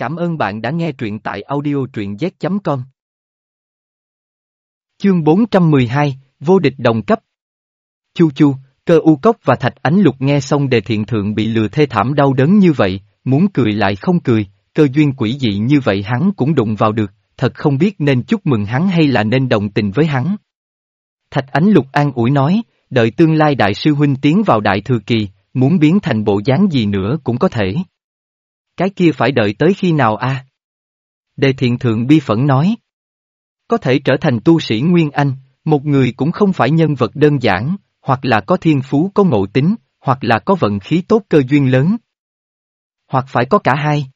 Cảm ơn bạn đã nghe truyện tại audio truyện z.com. Chương 412, Vô địch đồng cấp Chu chu, cơ u cốc và thạch ánh lục nghe xong đề thiện thượng bị lừa thê thảm đau đớn như vậy, muốn cười lại không cười, cơ duyên quỷ dị như vậy hắn cũng đụng vào được, thật không biết nên chúc mừng hắn hay là nên đồng tình với hắn. Thạch ánh lục an ủi nói, đợi tương lai đại sư huynh tiến vào đại thừa kỳ, muốn biến thành bộ dáng gì nữa cũng có thể. Cái kia phải đợi tới khi nào a? Đề thiện thượng bi phẫn nói. Có thể trở thành tu sĩ Nguyên Anh, một người cũng không phải nhân vật đơn giản, hoặc là có thiên phú có ngộ tính, hoặc là có vận khí tốt cơ duyên lớn. Hoặc phải có cả hai.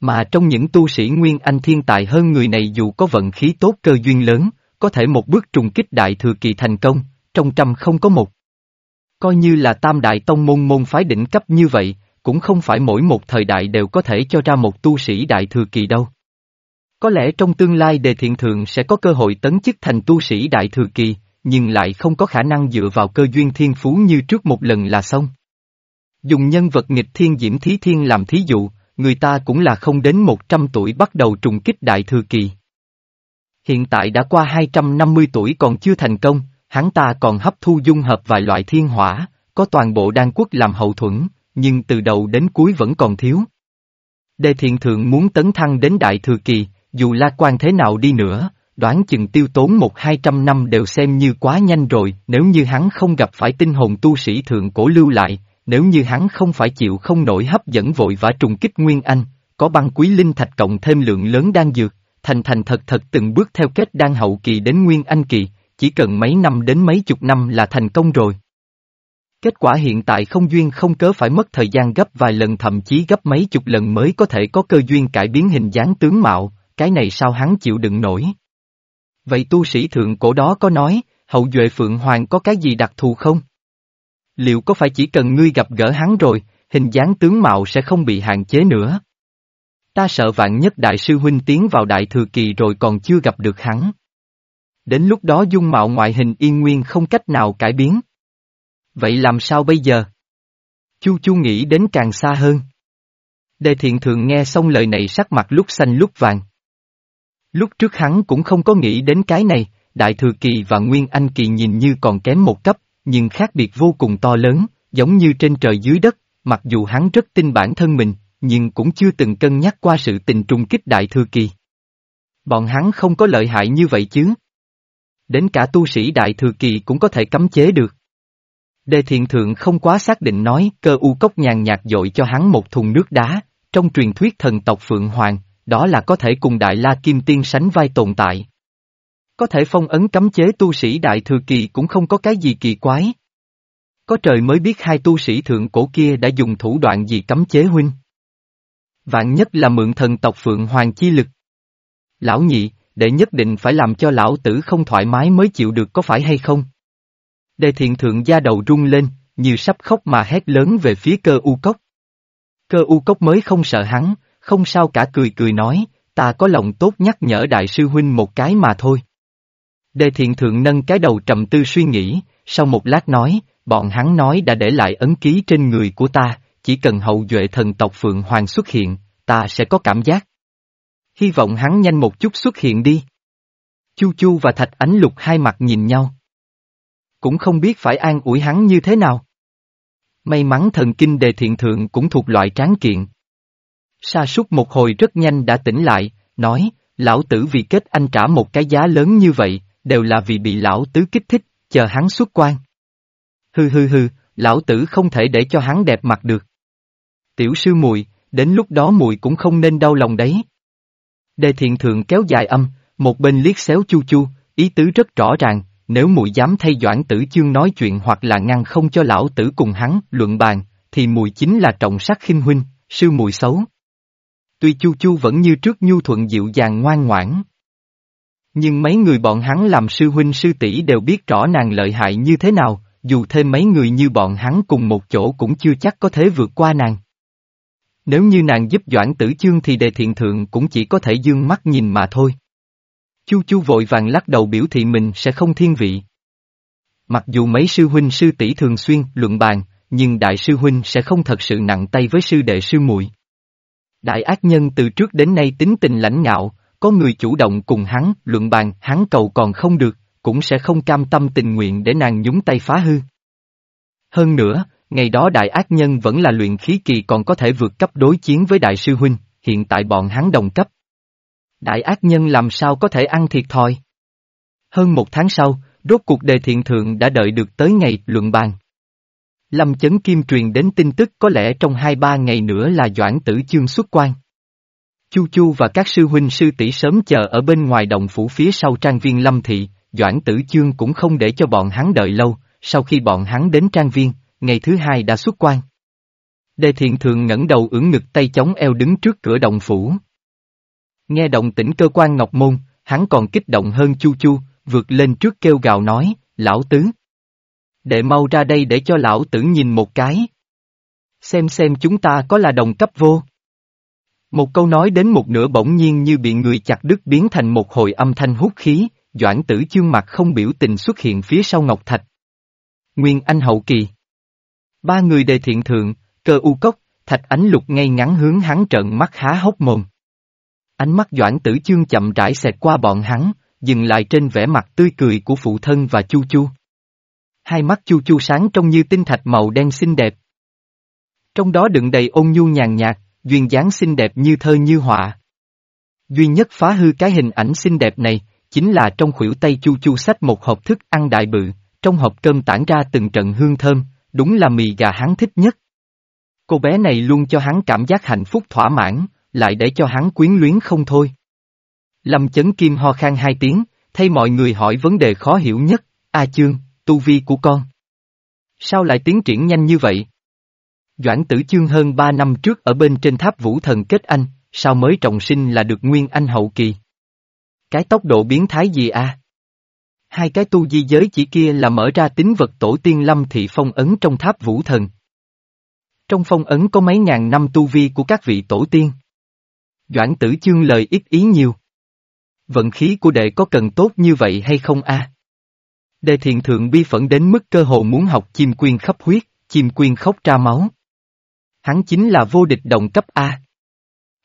Mà trong những tu sĩ Nguyên Anh thiên tài hơn người này dù có vận khí tốt cơ duyên lớn, có thể một bước trùng kích đại thừa kỳ thành công, trong trăm không có một. Coi như là tam đại tông môn môn phái đỉnh cấp như vậy, cũng không phải mỗi một thời đại đều có thể cho ra một tu sĩ đại thừa kỳ đâu. Có lẽ trong tương lai đề thiện thượng sẽ có cơ hội tấn chức thành tu sĩ đại thừa kỳ, nhưng lại không có khả năng dựa vào cơ duyên thiên phú như trước một lần là xong. Dùng nhân vật nghịch thiên diễm thí thiên làm thí dụ, người ta cũng là không đến 100 tuổi bắt đầu trùng kích đại thừa kỳ. Hiện tại đã qua 250 tuổi còn chưa thành công, hắn ta còn hấp thu dung hợp vài loại thiên hỏa, có toàn bộ đan quốc làm hậu thuẫn, nhưng từ đầu đến cuối vẫn còn thiếu. Đề thiện thượng muốn tấn thăng đến đại thừa kỳ, dù la quan thế nào đi nữa, đoán chừng tiêu tốn một hai trăm năm đều xem như quá nhanh rồi, nếu như hắn không gặp phải tinh hồn tu sĩ thượng cổ lưu lại, nếu như hắn không phải chịu không nổi hấp dẫn vội vã trùng kích Nguyên Anh, có băng quý linh thạch cộng thêm lượng lớn đan dược, thành thành thật thật từng bước theo kết đan hậu kỳ đến Nguyên Anh kỳ, chỉ cần mấy năm đến mấy chục năm là thành công rồi. Kết quả hiện tại không duyên không cớ phải mất thời gian gấp vài lần thậm chí gấp mấy chục lần mới có thể có cơ duyên cải biến hình dáng tướng mạo, cái này sao hắn chịu đựng nổi. Vậy tu sĩ thượng cổ đó có nói, hậu duệ Phượng Hoàng có cái gì đặc thù không? Liệu có phải chỉ cần ngươi gặp gỡ hắn rồi, hình dáng tướng mạo sẽ không bị hạn chế nữa? Ta sợ vạn nhất đại sư huynh tiến vào đại thừa kỳ rồi còn chưa gặp được hắn. Đến lúc đó dung mạo ngoại hình yên nguyên không cách nào cải biến. Vậy làm sao bây giờ? Chu Chu nghĩ đến càng xa hơn. Đề thiện thượng nghe xong lời này sắc mặt lúc xanh lúc vàng. Lúc trước hắn cũng không có nghĩ đến cái này, Đại Thừa Kỳ và Nguyên Anh Kỳ nhìn như còn kém một cấp, nhưng khác biệt vô cùng to lớn, giống như trên trời dưới đất, mặc dù hắn rất tin bản thân mình, nhưng cũng chưa từng cân nhắc qua sự tình trùng kích Đại Thừa Kỳ. Bọn hắn không có lợi hại như vậy chứ. Đến cả tu sĩ Đại Thừa Kỳ cũng có thể cấm chế được. Đề thiện thượng không quá xác định nói cơ u cốc nhàn nhạt dội cho hắn một thùng nước đá, trong truyền thuyết thần tộc Phượng Hoàng, đó là có thể cùng Đại La Kim Tiên sánh vai tồn tại. Có thể phong ấn cấm chế tu sĩ Đại Thừa Kỳ cũng không có cái gì kỳ quái. Có trời mới biết hai tu sĩ thượng cổ kia đã dùng thủ đoạn gì cấm chế huynh. Vạn nhất là mượn thần tộc Phượng Hoàng chi lực. Lão nhị, để nhất định phải làm cho lão tử không thoải mái mới chịu được có phải hay không? Đề thiện thượng da đầu rung lên, như sắp khóc mà hét lớn về phía cơ u cốc. Cơ u cốc mới không sợ hắn, không sao cả cười cười nói, ta có lòng tốt nhắc nhở đại sư huynh một cái mà thôi. Đề thiện thượng nâng cái đầu trầm tư suy nghĩ, sau một lát nói, bọn hắn nói đã để lại ấn ký trên người của ta, chỉ cần hậu duệ thần tộc Phượng Hoàng xuất hiện, ta sẽ có cảm giác. Hy vọng hắn nhanh một chút xuất hiện đi. Chu Chu và Thạch Ánh Lục hai mặt nhìn nhau. Cũng không biết phải an ủi hắn như thế nào. May mắn thần kinh đề thiện thượng cũng thuộc loại tráng kiện. Sa súc một hồi rất nhanh đã tỉnh lại, nói, lão tử vì kết anh trả một cái giá lớn như vậy, đều là vì bị lão tứ kích thích, chờ hắn xuất quan. Hư hư hư, lão tử không thể để cho hắn đẹp mặt được. Tiểu sư muội, đến lúc đó muội cũng không nên đau lòng đấy. Đề thiện thượng kéo dài âm, một bên liếc xéo chu chu, ý tứ rất rõ ràng, nếu muội dám thay doãn tử chương nói chuyện hoặc là ngăn không cho lão tử cùng hắn luận bàn, thì muội chính là trọng sắc khinh huynh, sư muội xấu. Tuy Chu Chu vẫn như trước nhu thuận dịu dàng ngoan ngoãn. Nhưng mấy người bọn hắn làm sư huynh sư tỷ đều biết rõ nàng lợi hại như thế nào, dù thêm mấy người như bọn hắn cùng một chỗ cũng chưa chắc có thể vượt qua nàng. Nếu như nàng giúp Doãn Tử Chương thì đề thiện thượng cũng chỉ có thể dương mắt nhìn mà thôi. Chu Chu vội vàng lắc đầu biểu thị mình sẽ không thiên vị. Mặc dù mấy sư huynh sư tỷ thường xuyên luận bàn, nhưng đại sư huynh sẽ không thật sự nặng tay với sư đệ sư muội. Đại ác nhân từ trước đến nay tính tình lãnh ngạo, có người chủ động cùng hắn, luận bàn, hắn cầu còn không được, cũng sẽ không cam tâm tình nguyện để nàng nhúng tay phá hư. Hơn nữa, ngày đó đại ác nhân vẫn là luyện khí kỳ còn có thể vượt cấp đối chiến với đại sư huynh, hiện tại bọn hắn đồng cấp. Đại ác nhân làm sao có thể ăn thiệt thòi? Hơn một tháng sau, rốt cuộc đề thiện thượng đã đợi được tới ngày luận bàn. Lâm Chấn Kim truyền đến tin tức có lẽ trong hai ba ngày nữa là Doãn Tử Chương xuất quan. Chu Chu và các sư huynh sư tỷ sớm chờ ở bên ngoài đồng phủ phía sau trang viên Lâm Thị, Doãn Tử Chương cũng không để cho bọn hắn đợi lâu, sau khi bọn hắn đến trang viên, ngày thứ hai đã xuất quan. Đề thiện thường ngẩng đầu ưỡn ngực tay chống eo đứng trước cửa động phủ. Nghe động tĩnh cơ quan Ngọc Môn, hắn còn kích động hơn Chu Chu, vượt lên trước kêu gào nói, lão tứ. Đệ mau ra đây để cho lão tử nhìn một cái. Xem xem chúng ta có là đồng cấp vô. Một câu nói đến một nửa bỗng nhiên như bị người chặt đứt biến thành một hồi âm thanh hút khí, Doãn tử chương mặt không biểu tình xuất hiện phía sau Ngọc Thạch. Nguyên Anh hậu kỳ. Ba người đề thiện thượng, cơ u cốc, thạch ánh lục ngay ngắn hướng hắn trận mắt há hốc mồm. Ánh mắt Doãn tử chương chậm rãi xẹt qua bọn hắn, dừng lại trên vẻ mặt tươi cười của phụ thân và chu chu. Hai mắt chu chu sáng trông như tinh thạch màu đen xinh đẹp. Trong đó đựng đầy ôn nhu nhàn nhạt, duyên dáng xinh đẹp như thơ như họa. Duy nhất phá hư cái hình ảnh xinh đẹp này, chính là trong khuỷu tay chu chu sách một hộp thức ăn đại bự, trong hộp cơm tản ra từng trận hương thơm, đúng là mì gà hắn thích nhất. Cô bé này luôn cho hắn cảm giác hạnh phúc thỏa mãn, lại để cho hắn quyến luyến không thôi. Lâm chấn kim ho khan hai tiếng, thay mọi người hỏi vấn đề khó hiểu nhất, A chương, tu vi của con. Sao lại tiến triển nhanh như vậy? Doãn tử chương hơn ba năm trước ở bên trên tháp vũ thần kết anh, sao mới trọng sinh là được nguyên anh hậu kỳ? Cái tốc độ biến thái gì a? Hai cái tu di giới chỉ kia là mở ra tính vật tổ tiên lâm thị phong ấn trong tháp vũ thần. Trong phong ấn có mấy ngàn năm tu vi của các vị tổ tiên. Doãn tử chương lời ít ý nhiều. Vận khí của đệ có cần tốt như vậy hay không a? Đệ Thiền thượng bi phẫn đến mức cơ hồ muốn học chim quyên khắp huyết, chim quyên khóc ra máu. Hắn chính là vô địch đồng cấp A.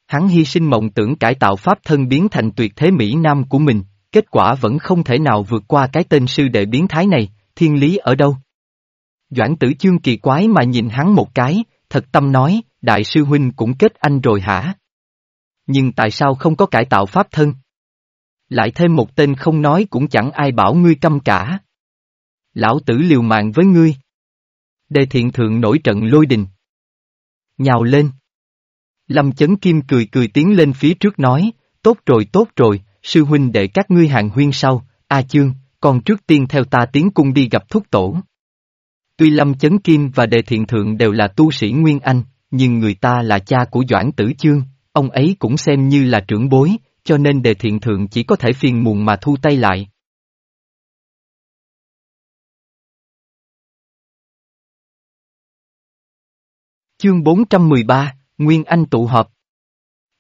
Hắn hy sinh mộng tưởng cải tạo pháp thân biến thành tuyệt thế Mỹ Nam của mình, kết quả vẫn không thể nào vượt qua cái tên sư đệ biến thái này, thiên lý ở đâu? Doãn tử chương kỳ quái mà nhìn hắn một cái, thật tâm nói, đại sư huynh cũng kết anh rồi hả? Nhưng tại sao không có cải tạo pháp thân? Lại thêm một tên không nói cũng chẳng ai bảo ngươi căm cả. Lão tử liều mạng với ngươi. Đề thiện thượng nổi trận lôi đình. Nhào lên. Lâm chấn kim cười cười tiến lên phía trước nói, tốt rồi tốt rồi, sư huynh để các ngươi hàng huyên sau, A chương, còn trước tiên theo ta tiến cung đi gặp thúc tổ. Tuy Lâm Chấn Kim và Đề Thiện Thượng đều là tu sĩ Nguyên Anh, nhưng người ta là cha của Doãn Tử Chương, ông ấy cũng xem như là trưởng bối, cho nên Đề Thiện Thượng chỉ có thể phiền muộn mà thu tay lại. Chương 413, Nguyên Anh tụ họp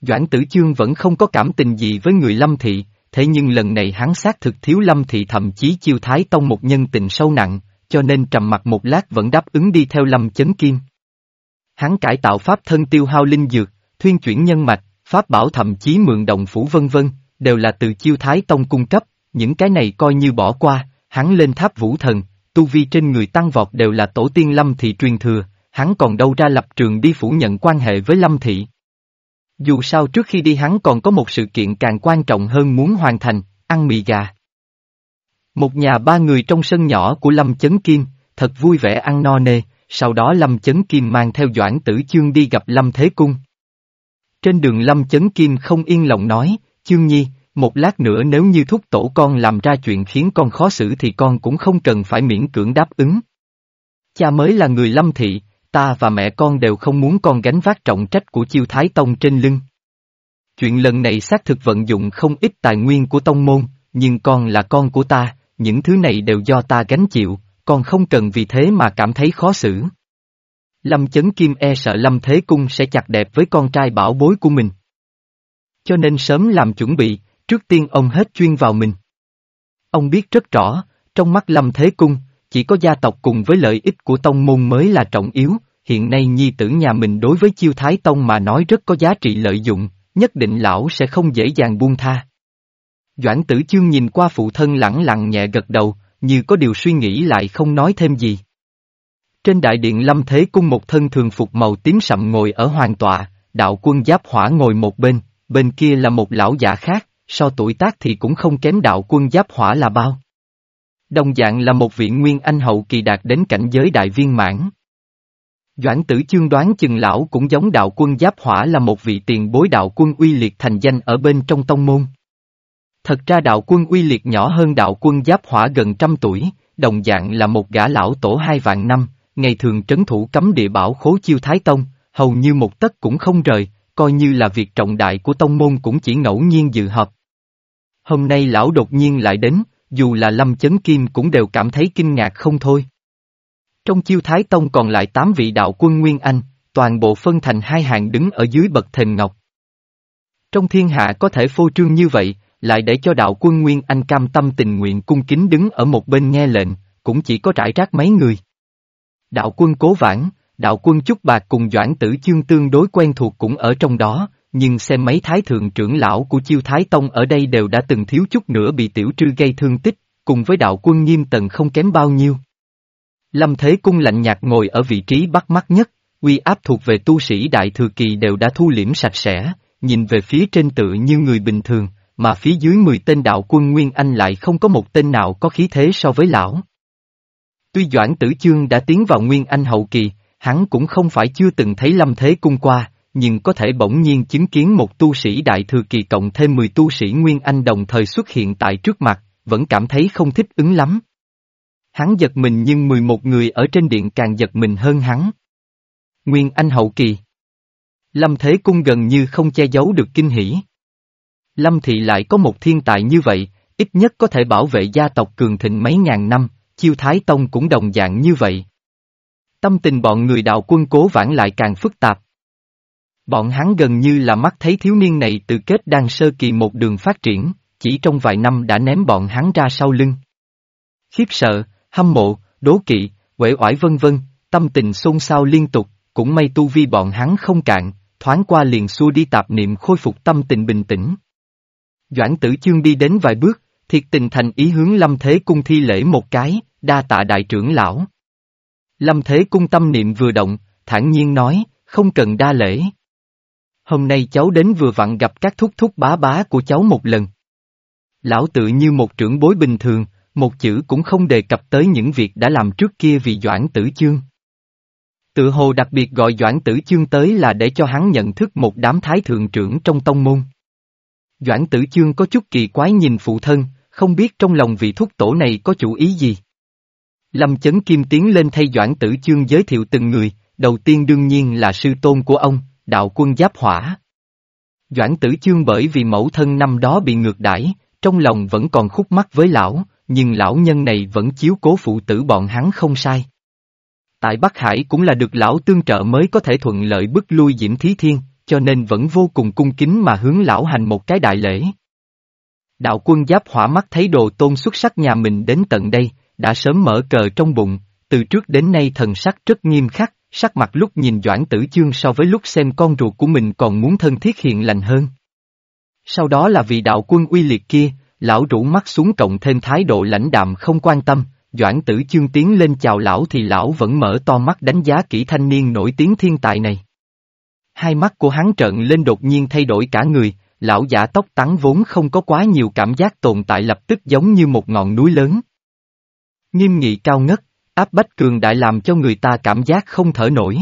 Doãn tử chương vẫn không có cảm tình gì với người lâm thị, thế nhưng lần này hắn xác thực thiếu lâm thị thậm chí chiêu thái tông một nhân tình sâu nặng, cho nên trầm mặt một lát vẫn đáp ứng đi theo lâm chấn kim. Hắn cải tạo pháp thân tiêu hao linh dược, thuyên chuyển nhân mạch, pháp bảo thậm chí mượn động phủ vân vân, đều là từ chiêu thái tông cung cấp, những cái này coi như bỏ qua, hắn lên tháp vũ thần, tu vi trên người tăng vọt đều là tổ tiên lâm thị truyền thừa, hắn còn đâu ra lập trường đi phủ nhận quan hệ với lâm thị. Dù sao trước khi đi hắn còn có một sự kiện càng quan trọng hơn muốn hoàn thành, ăn mì gà. Một nhà ba người trong sân nhỏ của Lâm Chấn Kim, thật vui vẻ ăn no nê, sau đó Lâm Chấn Kim mang theo Doãn Tử Chương đi gặp Lâm Thế Cung. Trên đường Lâm Chấn Kim không yên lòng nói, Chương Nhi, một lát nữa nếu như thúc tổ con làm ra chuyện khiến con khó xử thì con cũng không cần phải miễn cưỡng đáp ứng. Cha mới là người Lâm Thị, ta và mẹ con đều không muốn con gánh vác trọng trách của chiêu thái tông trên lưng. Chuyện lần này xác thực vận dụng không ít tài nguyên của tông môn, nhưng con là con của ta, những thứ này đều do ta gánh chịu, con không cần vì thế mà cảm thấy khó xử. Lâm Chấn Kim e sợ Lâm Thế Cung sẽ chặt đẹp với con trai bảo bối của mình. Cho nên sớm làm chuẩn bị, trước tiên ông hết chuyên vào mình. Ông biết rất rõ, trong mắt Lâm Thế Cung, chỉ có gia tộc cùng với lợi ích của tông môn mới là trọng yếu, hiện nay nhi tử nhà mình đối với chiêu thái tông mà nói rất có giá trị lợi dụng, nhất định lão sẽ không dễ dàng buông tha. Doãn tử chương nhìn qua phụ thân lẳng lặng nhẹ gật đầu, như có điều suy nghĩ lại không nói thêm gì. Trên đại điện lâm thế cung một thân thường phục màu tím sậm ngồi ở hoàng tọa, đạo quân giáp hỏa ngồi một bên, bên kia là một lão giả khác, so tuổi tác thì cũng không kém đạo quân giáp hỏa là bao. Đồng dạng là một vị nguyên anh hậu kỳ đạt đến cảnh giới đại viên mãn. Doãn tử chương đoán chừng lão cũng giống đạo quân giáp hỏa là một vị tiền bối đạo quân uy liệt thành danh ở bên trong tông môn. Thật ra đạo quân uy liệt nhỏ hơn đạo quân giáp hỏa gần trăm tuổi, đồng dạng là một gã lão tổ hai vạn năm, ngày thường trấn thủ cấm địa bảo khố chiêu thái tông, hầu như một tấc cũng không rời, coi như là việc trọng đại của tông môn cũng chỉ ngẫu nhiên dự họp. Hôm nay lão đột nhiên lại đến, dù là lâm chấn kim cũng đều cảm thấy kinh ngạc không thôi. Trong chiêu thái tông còn lại tám vị đạo quân Nguyên Anh, toàn bộ phân thành hai hàng đứng ở dưới bậc thềm ngọc. Trong thiên hạ có thể phô trương như vậy, lại để cho đạo quân Nguyên Anh cam tâm tình nguyện cung kính đứng ở một bên nghe lệnh, cũng chỉ có trải rác mấy người. Đạo quân Cố Vãn, đạo quân Chúc Bạc cùng Doãn Tử Chương tương đối quen thuộc cũng ở trong đó, nhưng xem mấy thái thượng trưởng lão của chiêu thái tông ở đây đều đã từng thiếu chút nữa bị tiểu trư gây thương tích, cùng với đạo quân nghiêm tần không kém bao nhiêu. Lâm Thế Cung lạnh nhạt ngồi ở vị trí bắt mắt nhất, uy áp thuộc về tu sĩ đại thừa kỳ đều đã thu liễm sạch sẽ, nhìn về phía trên tự như người bình thường, mà phía dưới 10 tên đạo quân Nguyên Anh lại không có một tên nào có khí thế so với lão. Tuy Doãn Tử Chương đã tiến vào Nguyên Anh hậu kỳ, hắn cũng không phải chưa từng thấy Lâm Thế Cung qua, nhưng có thể bỗng nhiên chứng kiến một tu sĩ đại thừa kỳ cộng thêm 10 tu sĩ Nguyên Anh đồng thời xuất hiện tại trước mặt, vẫn cảm thấy không thích ứng lắm. Hắn giật mình nhưng 11 người ở trên điện càng giật mình hơn hắn. Nguyên Anh hậu kỳ Lâm Thế Cung gần như không che giấu được kinh hỉ. Lâm Thị lại có một thiên tài như vậy, ít nhất có thể bảo vệ gia tộc cường thịnh mấy ngàn năm, chiêu Thái Tông cũng đồng dạng như vậy. Tâm tình bọn người đạo quân cố vãn lại càng phức tạp. Bọn hắn gần như là mắt thấy thiếu niên này từ kết đang sơ kỳ một đường phát triển, chỉ trong vài năm đã ném bọn hắn ra sau lưng. Khiếp sợ, hâm mộ, đố kỵ, quể oải vân vân, tâm tình xôn xao liên tục, cũng may tu vi bọn hắn không cạn, thoáng qua liền xua đi tạp niệm khôi phục tâm tình bình tĩnh. Doãn tử chương đi đến vài bước, thiệt tình thành ý hướng lâm thế cung thi lễ một cái, đa tạ đại trưởng lão. Lâm thế cung tâm niệm vừa động, thản nhiên nói, không cần đa lễ. Hôm nay cháu đến vừa vặn gặp các thúc thúc bá bá của cháu một lần. Lão tự như một trưởng bối bình thường, một chữ cũng không đề cập tới những việc đã làm trước kia vì Doãn Tử Chương. Tự hồ đặc biệt gọi Doãn Tử Chương tới là để cho hắn nhận thức một đám thái thượng trưởng trong tông môn. Doãn Tử Chương có chút kỳ quái nhìn phụ thân, không biết trong lòng vị thúc tổ này có chủ ý gì. Lâm Chấn Kim tiến lên thay Doãn Tử Chương giới thiệu từng người, đầu tiên đương nhiên là sư tôn của ông, đạo quân giáp hỏa. Doãn Tử Chương bởi vì mẫu thân năm đó bị ngược đãi, trong lòng vẫn còn khúc mắc với lão, nhưng lão nhân này vẫn chiếu cố phụ tử bọn hắn không sai. Tại Bắc Hải cũng là được lão tương trợ mới có thể thuận lợi bức lui Diễm Thí Thiên, cho nên vẫn vô cùng cung kính mà hướng lão hành một cái đại lễ. Đạo quân giáp hỏa mắt thấy đồ tôn xuất sắc nhà mình đến tận đây, đã sớm mở cờ trong bụng, từ trước đến nay thần sắc rất nghiêm khắc, sắc mặt lúc nhìn Doãn Tử Chương so với lúc xem con ruột của mình còn muốn thân thiết hiện lành hơn. Sau đó là vị đạo quân uy liệt kia, lão rủ mắt xuống cộng thêm thái độ lãnh đạm không quan tâm, Doãn Tử Chương tiến lên chào lão thì lão vẫn mở to mắt đánh giá kỹ thanh niên nổi tiếng thiên tài này. Hai mắt của hắn trợn lên đột nhiên thay đổi cả người, lão giả tóc trắng vốn không có quá nhiều cảm giác tồn tại lập tức giống như một ngọn núi lớn. Nghiêm nghị cao ngất, áp bách cường đại làm cho người ta cảm giác không thở nổi.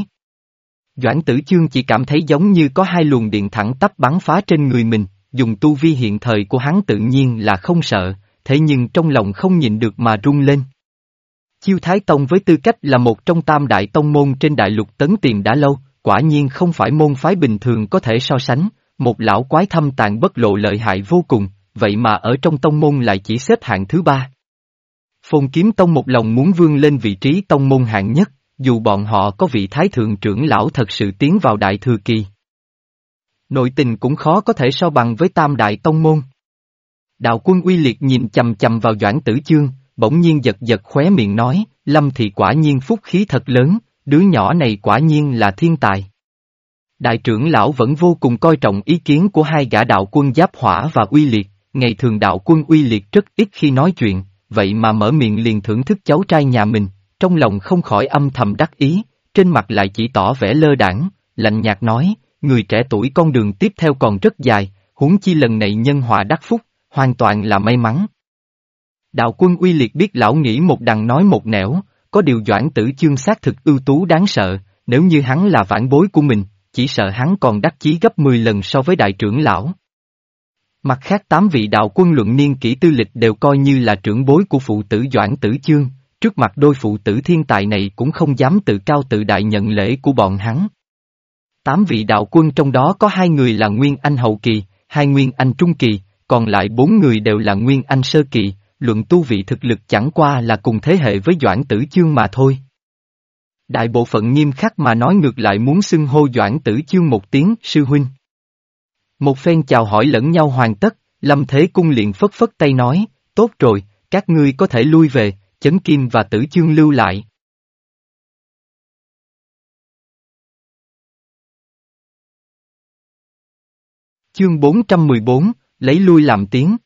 Doãn tử chương chỉ cảm thấy giống như có hai luồng điện thẳng tắp bắn phá trên người mình, dùng tu vi hiện thời của hắn tự nhiên là không sợ, thế nhưng trong lòng không nhịn được mà rung lên. Chiêu Thái Tông với tư cách là một trong tam đại tông môn trên đại lục tấn tiền đã lâu, quả nhiên không phải môn phái bình thường có thể so sánh, một lão quái thâm tàn bất lộ lợi hại vô cùng, vậy mà ở trong tông môn lại chỉ xếp hạng thứ ba. Phồn kiếm tông một lòng muốn vươn lên vị trí tông môn hạng nhất, dù bọn họ có vị thái thượng trưởng lão thật sự tiến vào đại thừa kỳ. Nội tình cũng khó có thể so bằng với tam đại tông môn. Đạo quân uy liệt nhìn chầm chầm vào doãn tử chương, bỗng nhiên giật giật khóe miệng nói, lâm thì quả nhiên phúc khí thật lớn, đứa nhỏ này quả nhiên là thiên tài. Đại trưởng lão vẫn vô cùng coi trọng ý kiến của hai gã đạo quân giáp hỏa và uy liệt, ngày thường đạo quân uy liệt rất ít khi nói chuyện, vậy mà mở miệng liền thưởng thức cháu trai nhà mình, trong lòng không khỏi âm thầm đắc ý, trên mặt lại chỉ tỏ vẻ lơ đảng, lạnh nhạt nói, người trẻ tuổi con đường tiếp theo còn rất dài, huống chi lần này nhân họa đắc phúc, hoàn toàn là may mắn. Đạo quân uy liệt biết lão nghĩ một đằng nói một nẻo, có điều doãn tử chương xác thực ưu tú đáng sợ, nếu như hắn là vãn bối của mình, chỉ sợ hắn còn đắc chí gấp 10 lần so với đại trưởng lão. Mặt khác tám vị đạo quân luận niên kỹ tư lịch đều coi như là trưởng bối của phụ tử doãn tử chương, trước mặt đôi phụ tử thiên tài này cũng không dám tự cao tự đại nhận lễ của bọn hắn. Tám vị đạo quân trong đó có hai người là Nguyên Anh hậu kỳ, hai Nguyên Anh trung kỳ, còn lại bốn người đều là Nguyên Anh sơ kỳ, luận tu vị thực lực chẳng qua là cùng thế hệ với Doãn Tử Chương mà thôi. Đại bộ phận nghiêm khắc mà nói ngược lại muốn xưng hô Doãn Tử Chương một tiếng sư huynh. Một phen chào hỏi lẫn nhau hoàn tất, Lâm Thế Cung liền phất phất tay nói, tốt rồi, các ngươi có thể lui về, chấn kim và tử chương lưu lại. Chương 414, lấy lui làm tiếng.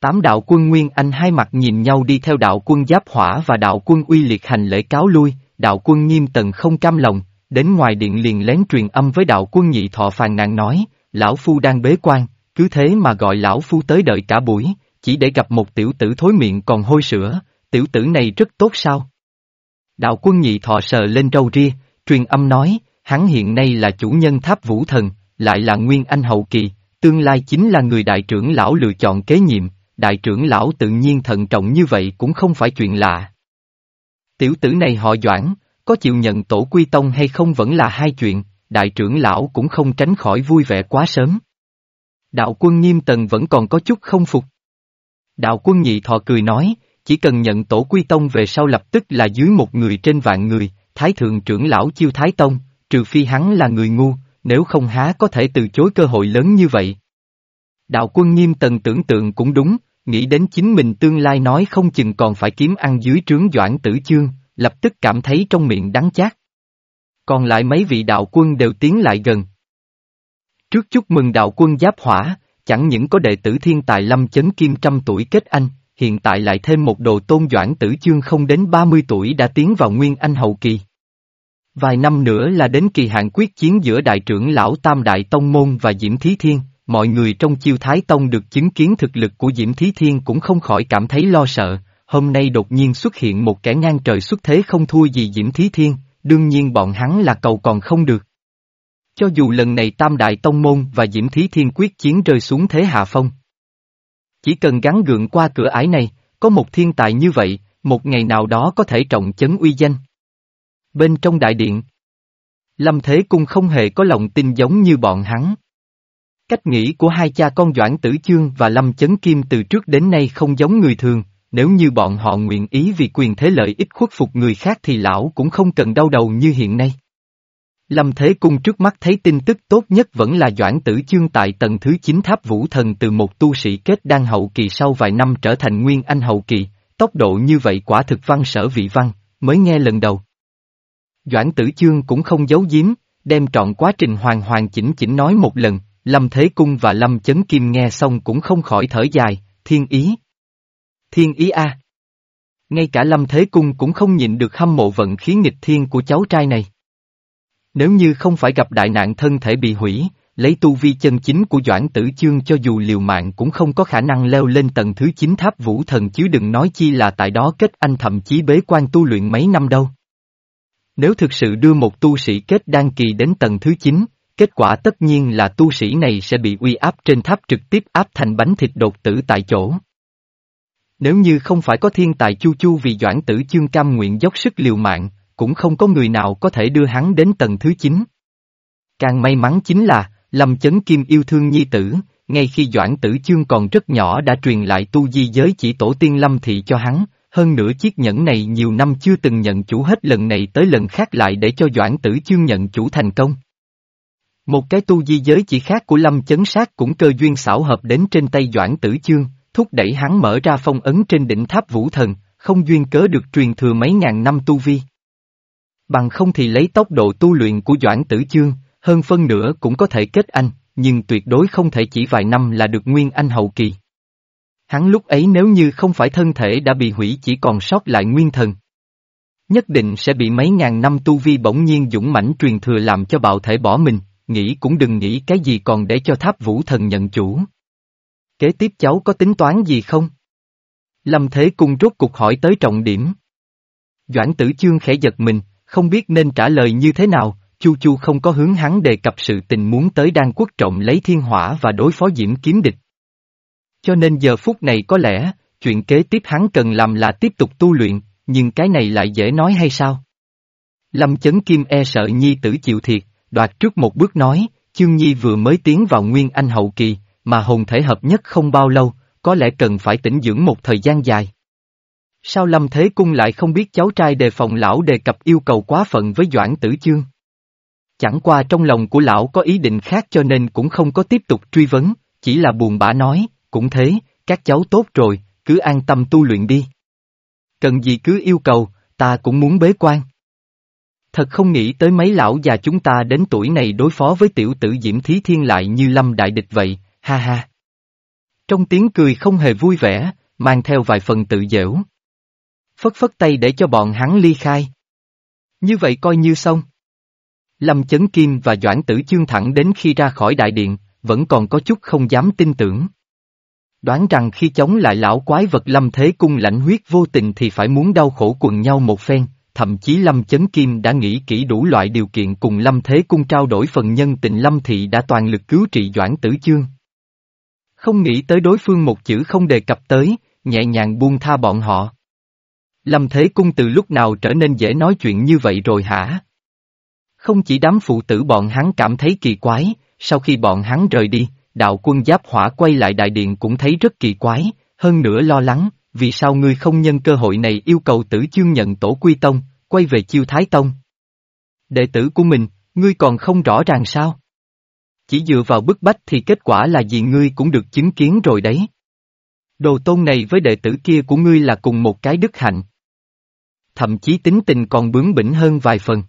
Tám đạo quân Nguyên Anh hai mặt nhìn nhau đi theo đạo quân Giáp Hỏa và đạo quân Uy Liệt hành lễ cáo lui, đạo quân Nghiêm Tần không cam lòng, đến ngoài điện liền lén truyền âm với đạo quân Nhị Thọ phàn nàn nói, lão phu đang bế quan, cứ thế mà gọi lão phu tới đợi cả buổi, chỉ để gặp một tiểu tử thối miệng còn hôi sữa, tiểu tử này rất tốt sao? Đạo quân Nhị Thọ sờ lên râu ria, truyền âm nói, hắn hiện nay là chủ nhân tháp vũ thần, lại là Nguyên Anh hậu kỳ, tương lai chính là người đại trưởng lão lựa chọn kế nhiệm, đại trưởng lão tự nhiên thận trọng như vậy cũng không phải chuyện lạ. Tiểu tử này họ Doãn, có chịu nhận tổ quy tông hay không vẫn là hai chuyện, đại trưởng lão cũng không tránh khỏi vui vẻ quá sớm. Đạo quân nghiêm tần vẫn còn có chút không phục. Đạo quân nhị thọ cười nói, chỉ cần nhận tổ quy tông về sau lập tức là dưới một người trên vạn người, thái thượng trưởng lão chiêu thái tông, trừ phi hắn là người ngu, nếu không há có thể từ chối cơ hội lớn như vậy. Đạo quân nghiêm tần tưởng tượng cũng đúng, nghĩ đến chính mình tương lai nói không chừng còn phải kiếm ăn dưới trướng doãn tử chương, lập tức cảm thấy trong miệng đắng chát. Còn lại mấy vị đạo quân đều tiến lại gần. Trước chúc mừng đạo quân giáp hỏa, chẳng những có đệ tử thiên tài lâm chấn kim trăm tuổi kết anh, hiện tại lại thêm một đồ tôn doãn tử chương không đến 30 tuổi đã tiến vào nguyên anh hậu kỳ. Vài năm nữa là đến kỳ hạn quyết chiến giữa đại trưởng lão Tam Đại Tông Môn và Diễm Thí Thiên, mọi người trong chiêu Thái Tông được chứng kiến thực lực của Diễm Thí Thiên cũng không khỏi cảm thấy lo sợ, hôm nay đột nhiên xuất hiện một kẻ ngang trời xuất thế không thua gì Diễm Thí Thiên, đương nhiên bọn hắn là cầu còn không được. Cho dù lần này Tam Đại Tông Môn và Diễm Thí Thiên quyết chiến rơi xuống thế hạ phong. Chỉ cần gắn gượng qua cửa ải này, có một thiên tài như vậy, một ngày nào đó có thể trọng chấn uy danh. Bên trong đại điện, Lâm Thế Cung không hề có lòng tin giống như bọn hắn. Cách nghĩ của hai cha con Doãn Tử Chương và Lâm Chấn Kim từ trước đến nay không giống người thường, nếu như bọn họ nguyện ý vì quyền thế lợi ích khuất phục người khác thì lão cũng không cần đau đầu như hiện nay. Lâm Thế Cung trước mắt thấy tin tức tốt nhất vẫn là Doãn Tử Chương tại tầng thứ 9 tháp vũ thần từ một tu sĩ kết đan hậu kỳ sau vài năm trở thành nguyên anh hậu kỳ, tốc độ như vậy quả thực văn sở vị văn, mới nghe lần đầu. Doãn Tử Chương cũng không giấu giếm, đem trọn quá trình hoàn hoàn chỉnh chỉnh nói một lần, Lâm Thế Cung và Lâm Chấn Kim nghe xong cũng không khỏi thở dài, thiên ý. Thiên ý a. Ngay cả Lâm Thế Cung cũng không nhịn được hâm mộ vận khí nghịch thiên của cháu trai này. Nếu như không phải gặp đại nạn thân thể bị hủy, lấy tu vi chân chính của Doãn Tử Chương cho dù liều mạng cũng không có khả năng leo lên tầng thứ 9 tháp vũ thần chứ đừng nói chi là tại đó kết anh thậm chí bế quan tu luyện mấy năm đâu. Nếu thực sự đưa một tu sĩ kết đan kỳ đến tầng thứ 9, kết quả tất nhiên là tu sĩ này sẽ bị uy áp trên tháp trực tiếp áp thành bánh thịt đột tử tại chỗ. Nếu như không phải có thiên tài chu chu vì doãn tử chương cam nguyện dốc sức liều mạng, cũng không có người nào có thể đưa hắn đến tầng thứ 9. Càng may mắn chính là, Lâm Chấn Kim yêu thương nhi tử, ngay khi Doãn Tử Chương còn rất nhỏ đã truyền lại tu di giới chỉ tổ tiên Lâm Thị cho hắn, hơn nữa chiếc nhẫn này nhiều năm chưa từng nhận chủ hết lần này tới lần khác lại để cho Doãn Tử Chương nhận chủ thành công. Một cái tu di giới chỉ khác của Lâm Chấn Sát cũng cơ duyên xảo hợp đến trên tay Doãn Tử Chương, thúc đẩy hắn mở ra phong ấn trên đỉnh tháp vũ thần, không duyên cớ được truyền thừa mấy ngàn năm tu vi. Bằng không thì lấy tốc độ tu luyện của Doãn Tử Chương, hơn phân nửa cũng có thể kết anh, nhưng tuyệt đối không thể chỉ vài năm là được nguyên anh hậu kỳ. Hắn lúc ấy nếu như không phải thân thể đã bị hủy chỉ còn sót lại nguyên thần. Nhất định sẽ bị mấy ngàn năm tu vi bỗng nhiên dũng mãnh truyền thừa làm cho bạo thể bỏ mình, nghĩ cũng đừng nghĩ cái gì còn để cho tháp vũ thần nhận chủ. Kế tiếp cháu có tính toán gì không? Lâm Thế Cung rốt cuộc hỏi tới trọng điểm. Doãn tử chương khẽ giật mình, không biết nên trả lời như thế nào, Chu Chu không có hướng hắn đề cập sự tình muốn tới đan quốc trọng lấy thiên hỏa và đối phó diễm kiếm địch. Cho nên giờ phút này có lẽ, chuyện kế tiếp hắn cần làm là tiếp tục tu luyện, nhưng cái này lại dễ nói hay sao? Lâm Chấn Kim e sợ Nhi tử chịu thiệt, đoạt trước một bước nói, Chương Nhi vừa mới tiến vào Nguyên Anh hậu kỳ, mà hồn thể hợp nhất không bao lâu, có lẽ cần phải tĩnh dưỡng một thời gian dài. Sao Lâm Thế Cung lại không biết cháu trai đề phòng lão đề cập yêu cầu quá phận với Doãn Tử Chương? Chẳng qua trong lòng của lão có ý định khác cho nên cũng không có tiếp tục truy vấn, chỉ là buồn bã nói, cũng thế, các cháu tốt rồi, cứ an tâm tu luyện đi. Cần gì cứ yêu cầu, ta cũng muốn bế quan. Thật không nghĩ tới mấy lão già chúng ta đến tuổi này đối phó với tiểu tử Diễm Thí Thiên lại như lâm đại địch vậy, ha ha. Trong tiếng cười không hề vui vẻ, mang theo vài phần tự dễu. Phất phất tay để cho bọn hắn ly khai. Như vậy coi như xong. Lâm Chấn Kim và Doãn Tử Chương thẳng đến khi ra khỏi đại điện, vẫn còn có chút không dám tin tưởng. Đoán rằng khi chống lại lão quái vật Lâm Thế Cung lãnh huyết vô tình thì phải muốn đau khổ quần nhau một phen, thậm chí Lâm Chấn Kim đã nghĩ kỹ đủ loại điều kiện cùng Lâm Thế Cung trao đổi phần nhân tình Lâm Thị đã toàn lực cứu trị Doãn Tử Chương. Không nghĩ tới đối phương một chữ không đề cập tới, nhẹ nhàng buông tha bọn họ. Lâm Thế Cung từ lúc nào trở nên dễ nói chuyện như vậy rồi hả? Không chỉ đám phụ tử bọn hắn cảm thấy kỳ quái, sau khi bọn hắn rời đi, đạo quân giáp hỏa quay lại đại điện cũng thấy rất kỳ quái, hơn nữa lo lắng, vì sao ngươi không nhân cơ hội này yêu cầu tử chương nhận tổ quy tông, quay về chiêu thái tông. Đệ tử của mình, ngươi còn không rõ ràng sao? Chỉ dựa vào bức bách thì kết quả là gì ngươi cũng được chứng kiến rồi đấy. Đồ tôn này với đệ tử kia của ngươi là cùng một cái đức hạnh. Thậm chí tính tình còn bướng bỉnh hơn vài phần.